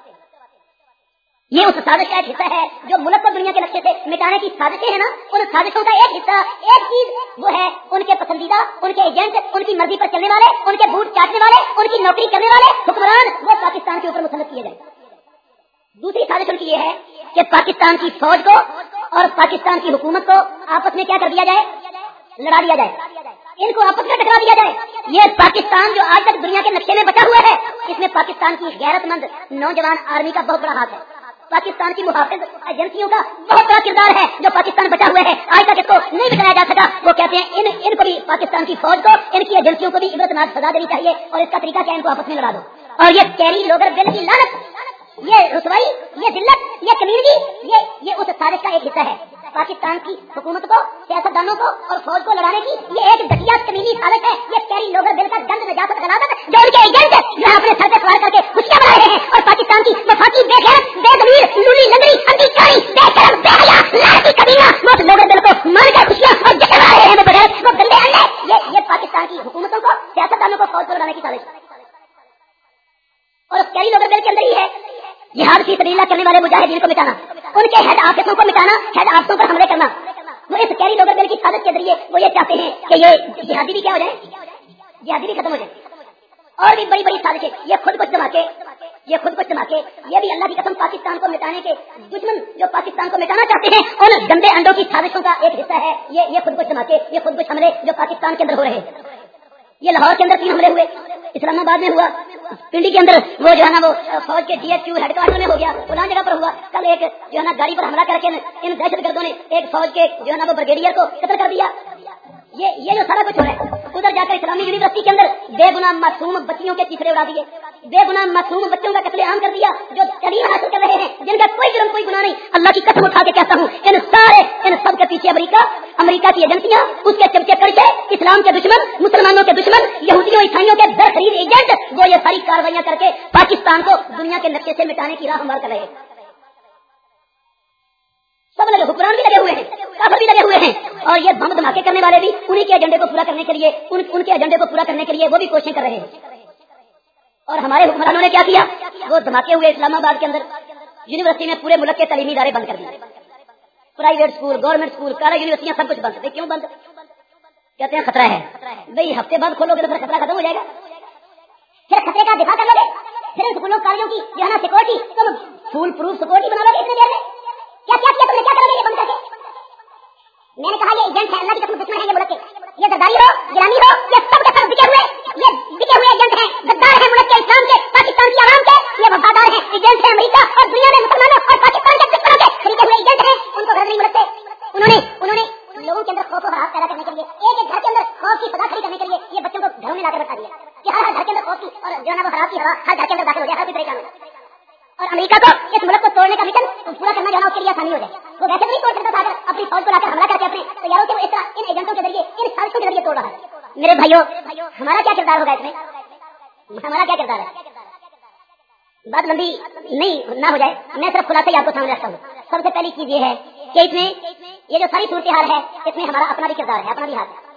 یہ اس سازش کا ایک حصہ ہے جو ملک کو دنیا کے نقشے سے مٹانے کی سازشیں ہیں نا، ان سازشوں کا ایک حصہ، ایک چیز وہ ہے ان کے پسندیدہ، ان کے ایجنٹ، ان کی مرضی پر چلنے والے، ان کے بوٹ چاٹنے والے، ان کی نوکری کرنے والے حکمران وہ پاکستان کے اوپر مسلط کیے جائیں۔ دوسری سازش ان کی یہ ہے کہ پاکستان کی فوج کو اور پاکستان کی حکومت کو آپس میں کیا کر دیا جائے؟ لڑا دیا جائے۔ ان کو آپس میں ٹکرا دیا جائے۔ یہ پاکستان جو آج تک دنیا کے نقشے میں بچا ہوا ہے، اس میں پاکستان کی غیرت مند نوجوان آرمی کا بہت بڑا ہاتھ ہے۔ پاکستان کی محافظ ایجنسیوں کا بہت بڑا کردار ہے جو پاکستان بچا ہوا ہے آج تک اس کو نہیں بچایا جا سکا۔ وہ کہتے ہیں ان ان کو بھی پاکستان کی فوج کو، ان کی ایجنسیوں کو بھی عبرت ناک سزا دینی چاہیے اور اس کا طریقہ کیا ان کو آپس میں لڑا دو۔ اور یہ کیری لوگر بل کی لانت یہ رسوائی، یہ ذلت، یہ کمیونٹی، یہ یہ اس سازش کا ایک حصہ ہے۔ پاکستان کی حکومت کو سیاست دانوں کو اور فوج کو لڑانے کی یہ ایک گٹیا کمیونی سازش ہے۔ یہ کیری لوگر بل کا گند نجاست غلاظت جو ان کے ایجنٹ جو اپنے سر پہ سوار کر کے خوشیاں بنا رہے ہیں۔ اور پاکستان کی وفاقی بے غیرت، بے دلیل، لولی، لنگڑی، انگیکاری، بے کرم بے حیا لڑکی کبینا وہ لوگر بل کو مار کر خوشیاں اور جشن بنا رہے ہیں۔ وہ بغیر وہ گندے انڈے یہ یہ پاکستان کی حکومتوں کو سیاست دانوں کو فوج کو لڑانے کی سازش۔ اور کئی لوگر بل کے اندر ہی ہے جہاد کی سبیلا کرنے والے مجاہدین کو مٹانا، ان کے ہیڈ آفسوں کو مٹانا، ہیڈ آفسوں پر حملے کرنا۔ وہ اس کیری لوگر بل کی سازش کے ذریعے وہ یہ چاہتے ہیں کہ یہ جہادی بھی کیا ہو جائے؟ جہادی بھی ختم ہو جائے۔ اور بھی بڑی بڑی سازشیں، یہ خود کچھ دھماکے یہ خود کچھ دھماکے یہ بھی اللہ کی قسم پاکستان کو مٹانے کے دشمن جو پاکستان کو مٹانا چاہتے ہیں، ان گندے انڈوں کی سازشوں کا ایک حصہ ہے۔ یہ یہ خود کچھ دھماکے یہ خود کچھ حملے جو پاکستان کے اندر ہو رہے ہیں۔ یہ لاہور کے اندر تین حملے ہوئے۔ اسلام آباد میں ہوا۔ پنڈی کے اندر وہ جو ہے نا وہ فوج کے D S Q headquarter میں ہو گیا۔ فلان جگہ پر ہوا۔ کل ایک جو ہے نا گاڑی پر حملہ کر کے ان دہشت گردوں نے ایک فوج کے جو ہے نا وہ بریگیڈیئر کو قتل کر دیا۔ یہ یہ جو سارا کچھ ہو رہا ہے ادھر جا کر اسلامی یونیورسٹی کے اندر بے گنا معصوم بچیوں کے تیسرے اڑا دیے۔ بے گنا معصوم بچوں کا قتل عام کر دیا، جو تعلیم حاصل کر رہے ہیں، جن کا کوئی جرم، کوئی گناہ نہیں۔ اللہ کی قسم اٹھا کے کہتا ہوں ان سارے، ان سب کے پیچھے امریکہ امریکہ کی ایجنسیاں، اس کے چمچے کرچے، اسلام کے دشمن، مسلمانوں کے دشمن، یہودیوں، عیسائیوں کے در خرید ایجنٹ، وہ یہ ساری کاروائیاں کر کے پاکستان کو دنیا کے نقشے سے مٹانے کی راہ ہموار کر رہے ہیں۔ سب لگے حکمران بھی لگے ہوئے ہیں، کافر بھی لگے ہوئے ہیں۔ اور یہ بم دھماکے کرنے والے بھی انہیں کے ایجنڈے کو پورا کرنے کے لیے، ان کے ایجنڈے کو پورا کرنے کے لیے وہ بھی کوششیں کر رہے ہیں۔ اور ہمارے حکمرانوں نے کیا کیا؟ وہ دھماکے ہوئے اسلام آباد کے اندر یونیورسٹی میں پورے ملک کے تعلیمی ادارے بند کر دیے۔ Private school government school college یونیورسٹیاں سب کچھ بند۔ کرتے کیوں بند؟ کہتے ہیں خطرہ ہے۔ بھائی ہفتے بعد کھولو گے تو پھر خطرہ ختم ہو جائے گا۔ پھر خطرے کا دفاع کر لو گے۔ پھر اسکولوں کالجوں کی جو ہے نا سیکورٹی، تم فول پروف سیکورٹی بنا لو گے اتنے دیر میں۔ کیا کیا کیا تم نے کیا کرو گے یہ بند کر کے میں نے کہا یہ ایجنٹ ہے، اللہ کی قسم دشمن ہے یہ ملک کے۔ یہ زرداری ہو، گرامی ہو، یہ سب کے سب بکے ہوئے، یہ بکے ہوئے ایجنٹ ہیں۔ غدار ہیں ملک کے، اسلام کے، پاکستان کی عوام کے۔ یہ وفادار ہیں ایجنٹ ہیں امریکہ اور دنیا میں مسلمانوں اور پاکستان کے دشمنوں کے خریدے ہوئے ایجنٹ ہیں؟ ان کو گھر نہیں ملتے انہوں نے انہوں نے لوگوں کے اندر خوف و حراس پیدا کرنے کے لیے، ایک ایک گھر کے اندر خوف کی سزا کھڑی کرنے کے لیے یہ بچوں کو گھروں میں لا کر بتا دیا کہ ہر ہر گھر کے اندر خوف کی اور جو ہے نا وہ حراس کی ہوا، ہر گھر کے اندر داخل ہو گیا، ہر کوئی طریقہ میں اور امریکہ کو اس ملک کو توڑنے کا مشن پورا کرنا جانا اس کے لیے آسانی ہو جائے۔ وہ ویسے نہیں توڑ سکتا تھا اگر اپنی فوج کو لا کر حملہ کر کے اپنے تیاروں سے اس طرح ان ایجنٹوں کے ذریعے، ان سازشوں کے ذریعے توڑ رہا ہے۔ میرے بھائیوں ہمارا کیا کردار ہوگا اس میں؟ ہمارا کیا کردار ہے؟ بات لمبی نہیں، نہ ہو جائے۔ میں صرف خلاصہ ہی آپ کو سامنے رکھتا ہوں۔ سب سے پہلی چیز یہ ہے کہ اس میں یہ جو ساری صورتحال ہے، اس میں ہمارا اپنا بھی کردار ہے، اپنا بھی ہاتھ ہے۔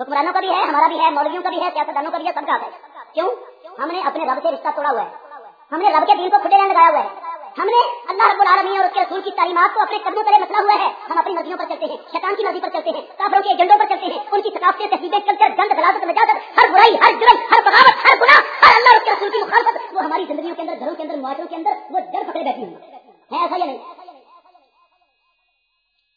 حکمرانوں کا بھی ہے، ہمارا بھی ہے، مولویوں کا بھی ہے، سیاستدانوں کا بھی ہے، سب کا ہے۔ کیوں؟ ہم نے اپنے رب سے رشتہ توڑا ہوا ہے۔ ہم نے رب کے دین کو کھٹے رہنے لگایا ہوا ہے۔ ہم نے اللہ رب العالمین اور اس کے رسول کی تعلیمات کو اپنے قدموں تلے مسئلہ ہوا ہے۔ ہم اپنی مرضیوں پر چلتے ہیں، شیطان کی مرضی پر چلتے ہیں، کافروں کے ایجنڈوں پر چلتے ہیں۔ ان کی ثقافتیں تہذیبیں کلچر گند غلاظت نجاست، ہر برائی، ہر جرم، ہر بغاوت، ہر گناہ، ہر اللہ اور اس کے رسول کی مخالفت، وہ ہماری زندگیوں کے اندر، گھروں کے اندر معاشروں کے اندر وہ جڑ پکڑے بیٹھی ہوئی ہے ایسا یا نہیں؟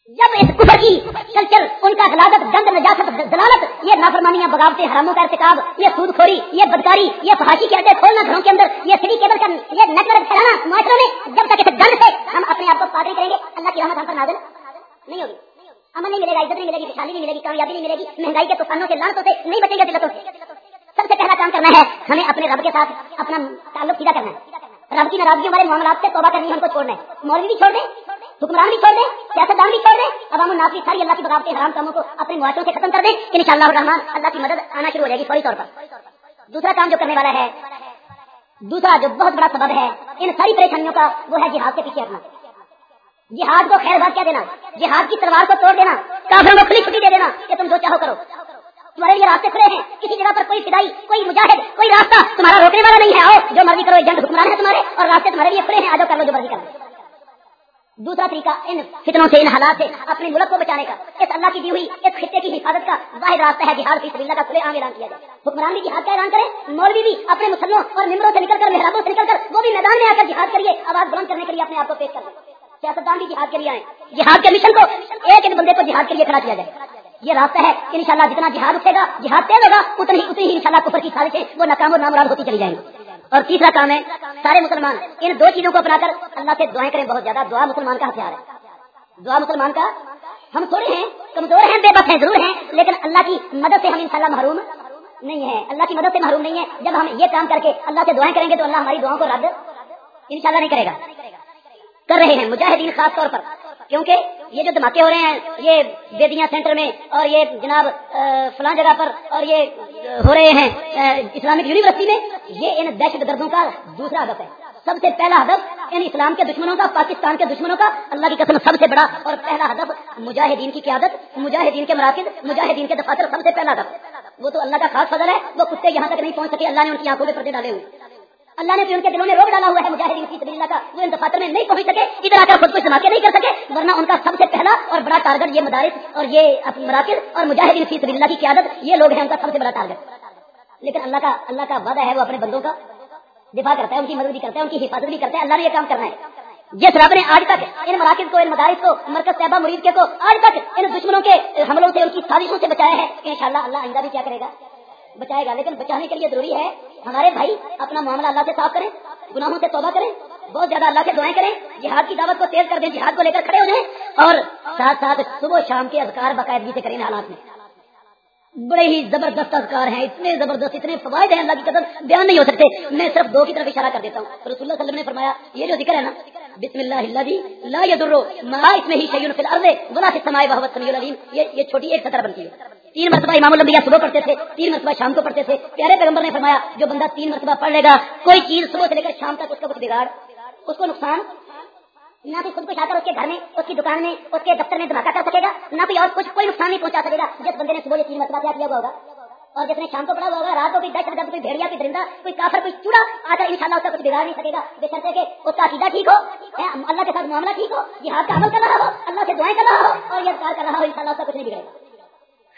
جب اس کفر کی کلچر، ان کا غلادت گند نجاست دلالت یہ نافرمانیاں بغاوتیں حراموں کا ارتکاب، یہ سود خوری یہ بدکاری، یہ فحاشی کے اڈے کھولنا گھروں کے اندر، یہ سٹی کیبل کا یہ نیٹ ورک پھیلانا معاشروں میں، جب تک اس گند سے ہم اپنے آپ کو پادری کریں گے، اللہ کی رحمت ہم پر نازل نہیں ہوگی۔ امن نہیں ملے گا، عزت نہیں ملے گی، خوشحالی نہیں ملے گی، کامیابی نہیں ملے گی، مہنگائی کے طوفانوں کے لانتوں سے نہیں بچیں گے دلتوں سے۔ سب سے پہلا کام کرنا ہے، ہمیں اپنے رب کے ساتھ اپنا تعلق سیدھا کرنا ہے۔ رب کی ناراضگی والے معاملات سے توبہ کرنی ہم کو چھوڑنا ہے۔ مولوی بھی چھوڑ دیں۔ حکمران بھی چھوڑ دیں سیاستدان بھی چھوڑ دیں عوام الناس ساری اللہ کی بغاوت حرام کاموں کو اپنے معاشروں سے ختم کر دیں ان شاء اللہ الرحمان اللہ کی مدد آنا شروع ہو جائے گی فوری طور پر۔ دوسرا کام جو کرنے والا ہے، دوسرا جو بہت بڑا سبب ہے، ان ساری پریشانیوں کا وہ ہے جہاد کے پیچھے ہٹنا۔ جہاد کو خیر بات کیا دینا، جہاد کی تلوار کو توڑ دینا، کافروں کو کھلی چھٹی دے دینا کہ تم جو چاہو کرو۔ تمہارے لیے راستے کھلے ہیں، کسی جگہ پر کوئی فدائی، کوئی مجاہد، کوئی راستہ تمہارا روکنے والا نہیں ہے۔ آؤ، جو مرضی کرو، ایجنٹ حکمران ہے تمہارے اور راستے تمہارے لیے کھلے ہیں آجو کر لو جو مرضی کرو دوسرا طریقہ ان فتنوں سے، ان حالات سے اپنے ملک کو بچانے کا۔ اس اللہ کی دی ہوئی، اس خطے کی حفاظت کا واحد راستہ ہے جہاد فی سبیل اللہ کا کھلے عام اعلان کیا جائے۔ حکمران بھی جہاد کا اعلان کرے مولوی بھی اپنے مسلموں اور ممبروں سے نکل کر، محرابوں سے نکل کر، وہ بھی میدان میں آ کر جہاد کریے، آواز بلند کرنے کے لیے اپنے آپ کو پیش کر سیاستدان بھی جہاد کے لیے آئے جہاد کے مشن کو ایک ایک بندے کو جہاد کے لیے کھڑا کیا جائے۔ یہ راستہ ہے کہ انشاءاللہ جتنا جہاد اٹھے گا، جہاد تیز ہوگا، اتنی ہی اتنی ہی انشاءاللہ کفر کی سازشیں وہ ناکام اور نامراد ہوتی چلی جائیں گی۔ اور تیسرا کام ہے، سارے مسلمان ان دو چیزوں کو اپنا کر اللہ سے دعائیں کریں، بہت زیادہ دعا مسلمان کا ہتھیار ہے۔ دعا مسلمان کا، ہم تھوڑے ہیں، کمزور ہیں، بے بس ہیں، ضرور ہیں، لیکن اللہ کی مدد سے ہم انشاءاللہ محروم نہیں ہے اللہ کی مدد سے محروم نہیں ہے جب ہم یہ کام کر کے اللہ سے دعائیں کریں گے تو اللہ ہماری دعاؤں کو رد انشاءاللہ نہیں کرے گا۔ کر رہے ہیں مجاہدین خاص طور پر۔ کیونکہ یہ جو دھماکے ہو رہے ہیں، یہ بیدیاں سینٹر میں اور یہ جناب فلاں جگہ پر اور یہ ہو رہے ہیں اسلامک یونیورسٹی میں، یہ ان دہشت گردوں کا دوسرا ہدف ہے۔ سب سے پہلا ہدف ان اسلام کے دشمنوں کا، پاکستان کے دشمنوں کا، اللہ کی قسم سب سے بڑا اور پہلا ہدف مجاہدین کی قیادت، مجاہدین کے مراکز، مجاہدین کے دفاتر، سب سے پہلا ہدف۔ وہ تو اللہ کا خاص فضل ہے، وہ کتے یہاں تک نہیں پہنچ سکے، اللہ نے ان کی آنکھوں میں پردے ڈالے ہوئے۔ اللہ نے بھی ان کے دلوں میں روک ڈالا ہوا ہے مجاہدین کی اللہ کا وہ ان دفاتر میں نہیں پہنچ سکے، ادھر آ کر خود کو دھماکے نہیں کر سکے، ورنہ ان کا سب سے پہلا اور بڑا ٹارگٹ یہ مدارس اور یہ مراکز اور مجاہدین فی اللہ کی قیادت، یہ لوگ ہیں ان کا سب سے بڑا ٹارگٹ۔ لیکن اللہ کا اللہ کا وعدہ ہے وہ اپنے بندوں کا، دفاع کرتا ہے، ان کی مدد بھی کرتا ہے، ان کی حفاظت بھی کرتا ہے، اللہ نے یہ کام کرنا ہے۔ جس رب نے آج تک ان مراکز کو، ان مدارس کو، مرکز صحبہ مرید کے کو، آج تک ان دشمنوں کے حملوں سے، ان کی سازشوں سے بچایا ہے ان شاء اللہ اللہ آئندہ بھی کیا کرے گا۔ بچائے گا، لیکن بچانے کے لیے ضروری ہے ہمارے بھائی اپنا معاملہ اللہ سے صاف کریں، گناہوں سے توبہ کریں، بہت زیادہ اللہ سے دعائیں کریں، جہاد کی دعوت کو تیز کر دیں، جہاد کو لے کر کھڑے ہو جائیں اور ساتھ ساتھ صبح شام کے اذکار باقاعدگی سے کریں حالات میں۔ بڑے ہی زبردست اذکار ہیں، اتنے زبردست، اتنے فوائد ہیں اللہ کی قدر بیان نہیں ہو سکتے۔ میں صرف دو کی طرف اشارہ کر دیتا ہوں۔ رسول اللہ صلی اللہ علیہ وسلم نے فرمایا، یہ جو ذکر ہے نا، بسم اللہ اللہ لا یدرو ما اس میں ہی فی الارض ولا فی السماء وهو السميع العلیم، یہ یہ چھوٹی ایک سطر بنتی ہے۔ تین مرتبہ امام الانبیاء صبح پڑھتے تھے، تین مرتبہ شام کو پڑھتے تھے۔ پیارے پیغمبر نے فرمایا، جو بندہ تین مرتبہ پڑھ لے گا، کوئی چیز صبح سے لے کر شام تک اس کا کچھ بگاڑ، اس کو نقصان۔ نہ کوئی خود کچھ آ کر، اس کے گھر میں، اس کی دکان میں، اس کے دفتر میں دھماکہ کر سکے گا، نہ کوئی اور کچھ، کوئی نقصان نہیں پہنچا سکے گا۔ جس بندے نے صبح تین مرتبہ کیا کیا ہوا ہوگا؟ اور جس نے شام کو پڑا ہوا ہوگا، رات کو کوئی دس کوئی بھیڑیا، کوئی درندہ، کوئی کافر، کوئی چوڑا، آ کر ان شاء اللہ اس کا کچھ بگاڑ نہیں سکے گا۔ بے شرطے کہ اس کا عقیدہ ٹھیک ہو اللہ کے ساتھ معاملہ ٹھیک ہو، جہاد کا عمل کر رہا ہو، اللہ سے دعائیں کر رہا ہو، اور یہ کار کر رہا ہو ان شاء اللہ اس کا کچھ نہیں بگڑے گا۔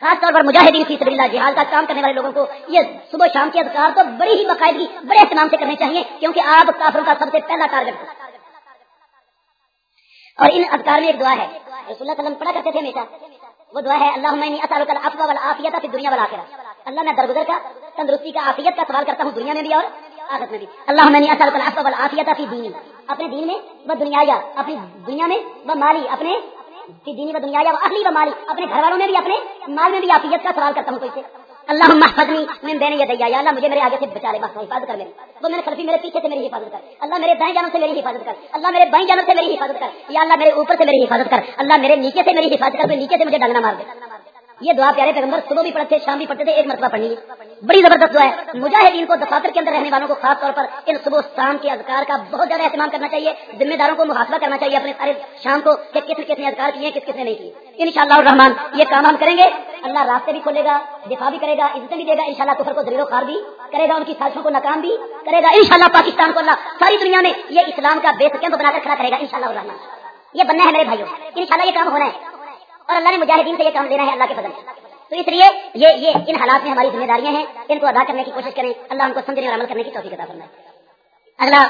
خاص طور پر مجاہدین فی سبیل اللہ جہاد کا کام کرنے والے لوگوں کو یہ صبح شام کے اذکار تو بڑی ہی باقاعدگی، بڑے اہتمام سے کرنے چاہیے، کیونکہ آپ کافروں کا سب سے پہلا ٹارگیٹ اور ان اذکار میں ایک دعا ہے۔ رسول اللہ وسلم پڑھا کرتے تھے ہمیشہ۔ وہ دعا ہے اللہ میں اصل افوا والا آفیت دنیا والا اللہ میں درگزر کا، تندرستی کا آفیت کا سوال کرتا ہوں دنیا میں بھی اور آخرت میں بھی۔ اللہ میں اصل فی دینی۔ اپنے دین میں وہ دنیا یا، اپنی دنیا میں وہ مالی، اپنے دینی و دنیا و اہلی و مالی اپنے گھر والوں میں بھی اپنے مال میں بھی آفیت کا سوال کرتا ہوں کوئی سے۔ اللہ محفظنی میں دینے دیا یا اللہ مجھے میرے آگے سے بچا لے، بس حفاظت کر میری۔ وہ میرے خلفی، میرے پیچھے سے میری حفاظت کر۔ اللہ میرے دائیں جانوں سے میری حفاظت کر۔ اللہ میرے بائیں جانوں سے میری حفاظت کر۔ یا اللہ میرے اوپر سے میری حفاظت کر۔ اللہ میرے نیچے سے میری حفاظت کر نیچے سے مجھے ڈنگنا مار دے۔ یہ دعا پیارے پیغمبر، صبح بھی پڑھتے، شام بھی پڑھتے تھے، ایک مرتبہ پڑھنی۔ بڑی زبردست دعا ہے۔ مجاہدین کو دفاتر کے اندر رہنے والوں کو خاص طور پر ان صبح شام کے اذکار کا بہت زیادہ اہتمام کرنا چاہیے، ذمہ داروں کو محاسبہ کرنا چاہیے اپنے سارے شام کو، کہ کس کس نے اذکار کیے، کس کس نے نہیں کیے۔ ان شاء اللہ الرحمان یہ کام ہم کریں گے۔ اللہ راستے بھی کھولے گا، دفاع بھی کرے گا عزت بھی دے گا۔ ان شاء اللہ کفر کو دلیل و خار بھی کرے گا، ان کی سازشوں کو ناکام بھی کرے گا۔ ان شاء اللہ پاکستان کو اللہ ساری دنیا میں یہ اسلام کا بیس کیمپ بنا کر کھڑا کرے گا ان شاء اللہ الرحمان یہ بننا ہے میرے بھائیوں۔ ان شاء اللہ یہ کام ہونا ہے۔ اور اللہ نے مجاہدین سے یہ کام دینا ہے اللہ کے بدل تو اس لیے یہ یہ ان حالات میں ہماری ذمہ داریاں ہیں۔ ان کو ادا کرنے کی کوشش کریں۔ اللہ ان کو سمجھنے اور عمل کرنے کی توفیق عطا فرمائے۔ اگلا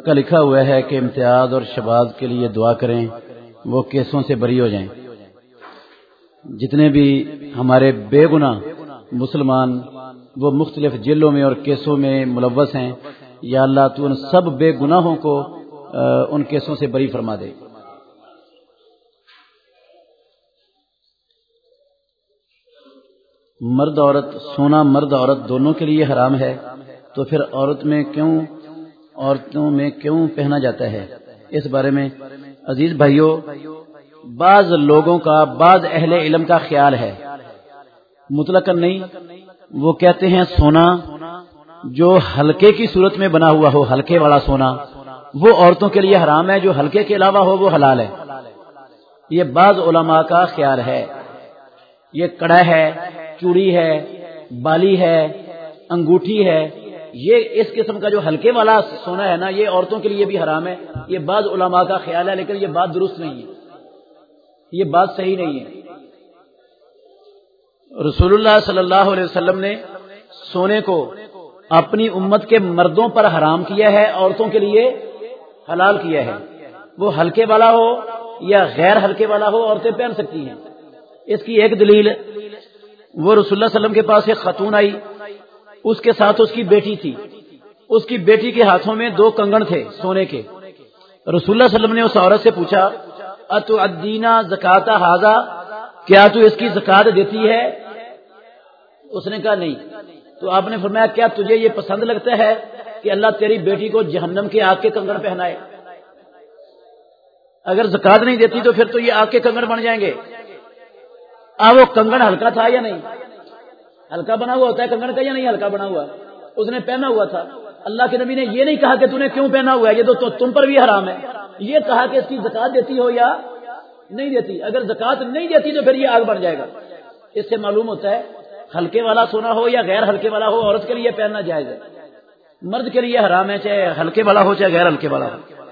کا لکھا ہوا ہے کہ امتیاز اور شباز کے لیے دعا کریں، وہ کیسوں سے بری ہو جائیں۔ جتنے بھی ہمارے بے گناہ مسلمان، وہ مختلف جیلوں میں اور کیسوں میں ملوث ہیں۔ یا اللہ تو ان سب بے گناہوں کو ان کیسوں سے بری فرما دے۔ مرد عورت، سونا مرد عورت دونوں کے لیے حرام ہے، تو پھر عورت میں کیوں، عورتوں میں کیوں پہنا جاتا ہے؟ اس بارے میں عزیز بھائیوں بعض لوگوں کا، بعض اہل علم کا خیال ہے۔ مطلق نہیں، وہ کہتے ہیں سونا جو ہلکے کی صورت میں بنا ہوا ہو، ہلکے والا سونا، وہ عورتوں کے لیے حرام ہے، جو ہلکے کے علاوہ ہو، وہ حلال ہے۔ یہ بعض علماء کا خیال ہے۔ یہ کڑا ہے چوڑی ہے، بالی ہے، انگوٹھی ہے۔ یہ اس قسم کا جو ہلکے والا سونا ہے نا، یہ عورتوں کے لیے بھی حرام ہے۔ یہ بعض علماء کا خیال ہے، لیکن یہ بات درست نہیں ہے۔ یہ بات صحیح نہیں ہے۔ رسول اللہ صلی اللہ علیہ وسلم نے سونے کو اپنی امت کے مردوں پر حرام کیا ہے، عورتوں کے لیے حلال کیا ہے۔ وہ ہلکے والا ہو یا غیر ہلکے والا ہو، عورتیں پہن سکتی ہیں۔ اس کی ایک دلیل وہ رسول اللہ وسلم کے پاس ایک خاتون آئی۔ اس کے ساتھ اس کی بیٹی تھی۔ اس کی بیٹی کے ہاتھوں میں دو کنگن تھے سونے کے۔ رسول اللہ وسلم نے اس عورت سے پوچھا اتو ادینا زکاتا حاضا کیا تو اس کی زکات دیتی ہے؟ اس نے کہا، نہیں۔ تو آپ نے فرمایا، کیا تجھے یہ پسند لگتا ہے کہ اللہ تیری بیٹی کو جہنم کے آگ کے کنگن پہنائے؟ اگر زکات نہیں دیتی تو پھر تو یہ آگ کے کنگن بن جائیں گے۔ وہ کنگن ہلکا تھا یا نہیں؟ ہلکا بنا ہوا ہوتا ہے کنگن کا یا نہیں ہلکا بنا ہوا؟ اس نے پہنا ہوا تھا۔ اللہ کے نبی نے یہ نہیں کہا کہ تم نے کیوں پہنا ہوا ہے؟ یہ تو تم پر بھی حرام ہے۔ یہ کہا کہ اس کی زکات دیتی ہو یا نہیں دیتی؟ اگر زکات نہیں دیتی تو پھر یہ آگ بڑھ جائے گا۔ اس سے معلوم ہوتا ہے ہلکے والا سونا ہو یا غیر ہلکے والا ہو، عورت کے لیے پہننا جائز ہے۔ مرد کے لیے حرام ہے چاہے ہلکے والا ہو چاہے غیر ہلکے والا ہو۔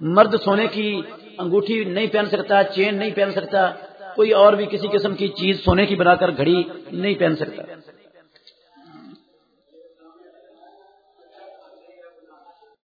مرد سونے کی انگوٹھی نہیں پہن سکتا، چین نہیں پہن سکتا کوئی اور بھی کسی قسم کی چیز سونے کی بنا کر گھڑی نہیں پہن سکتا۔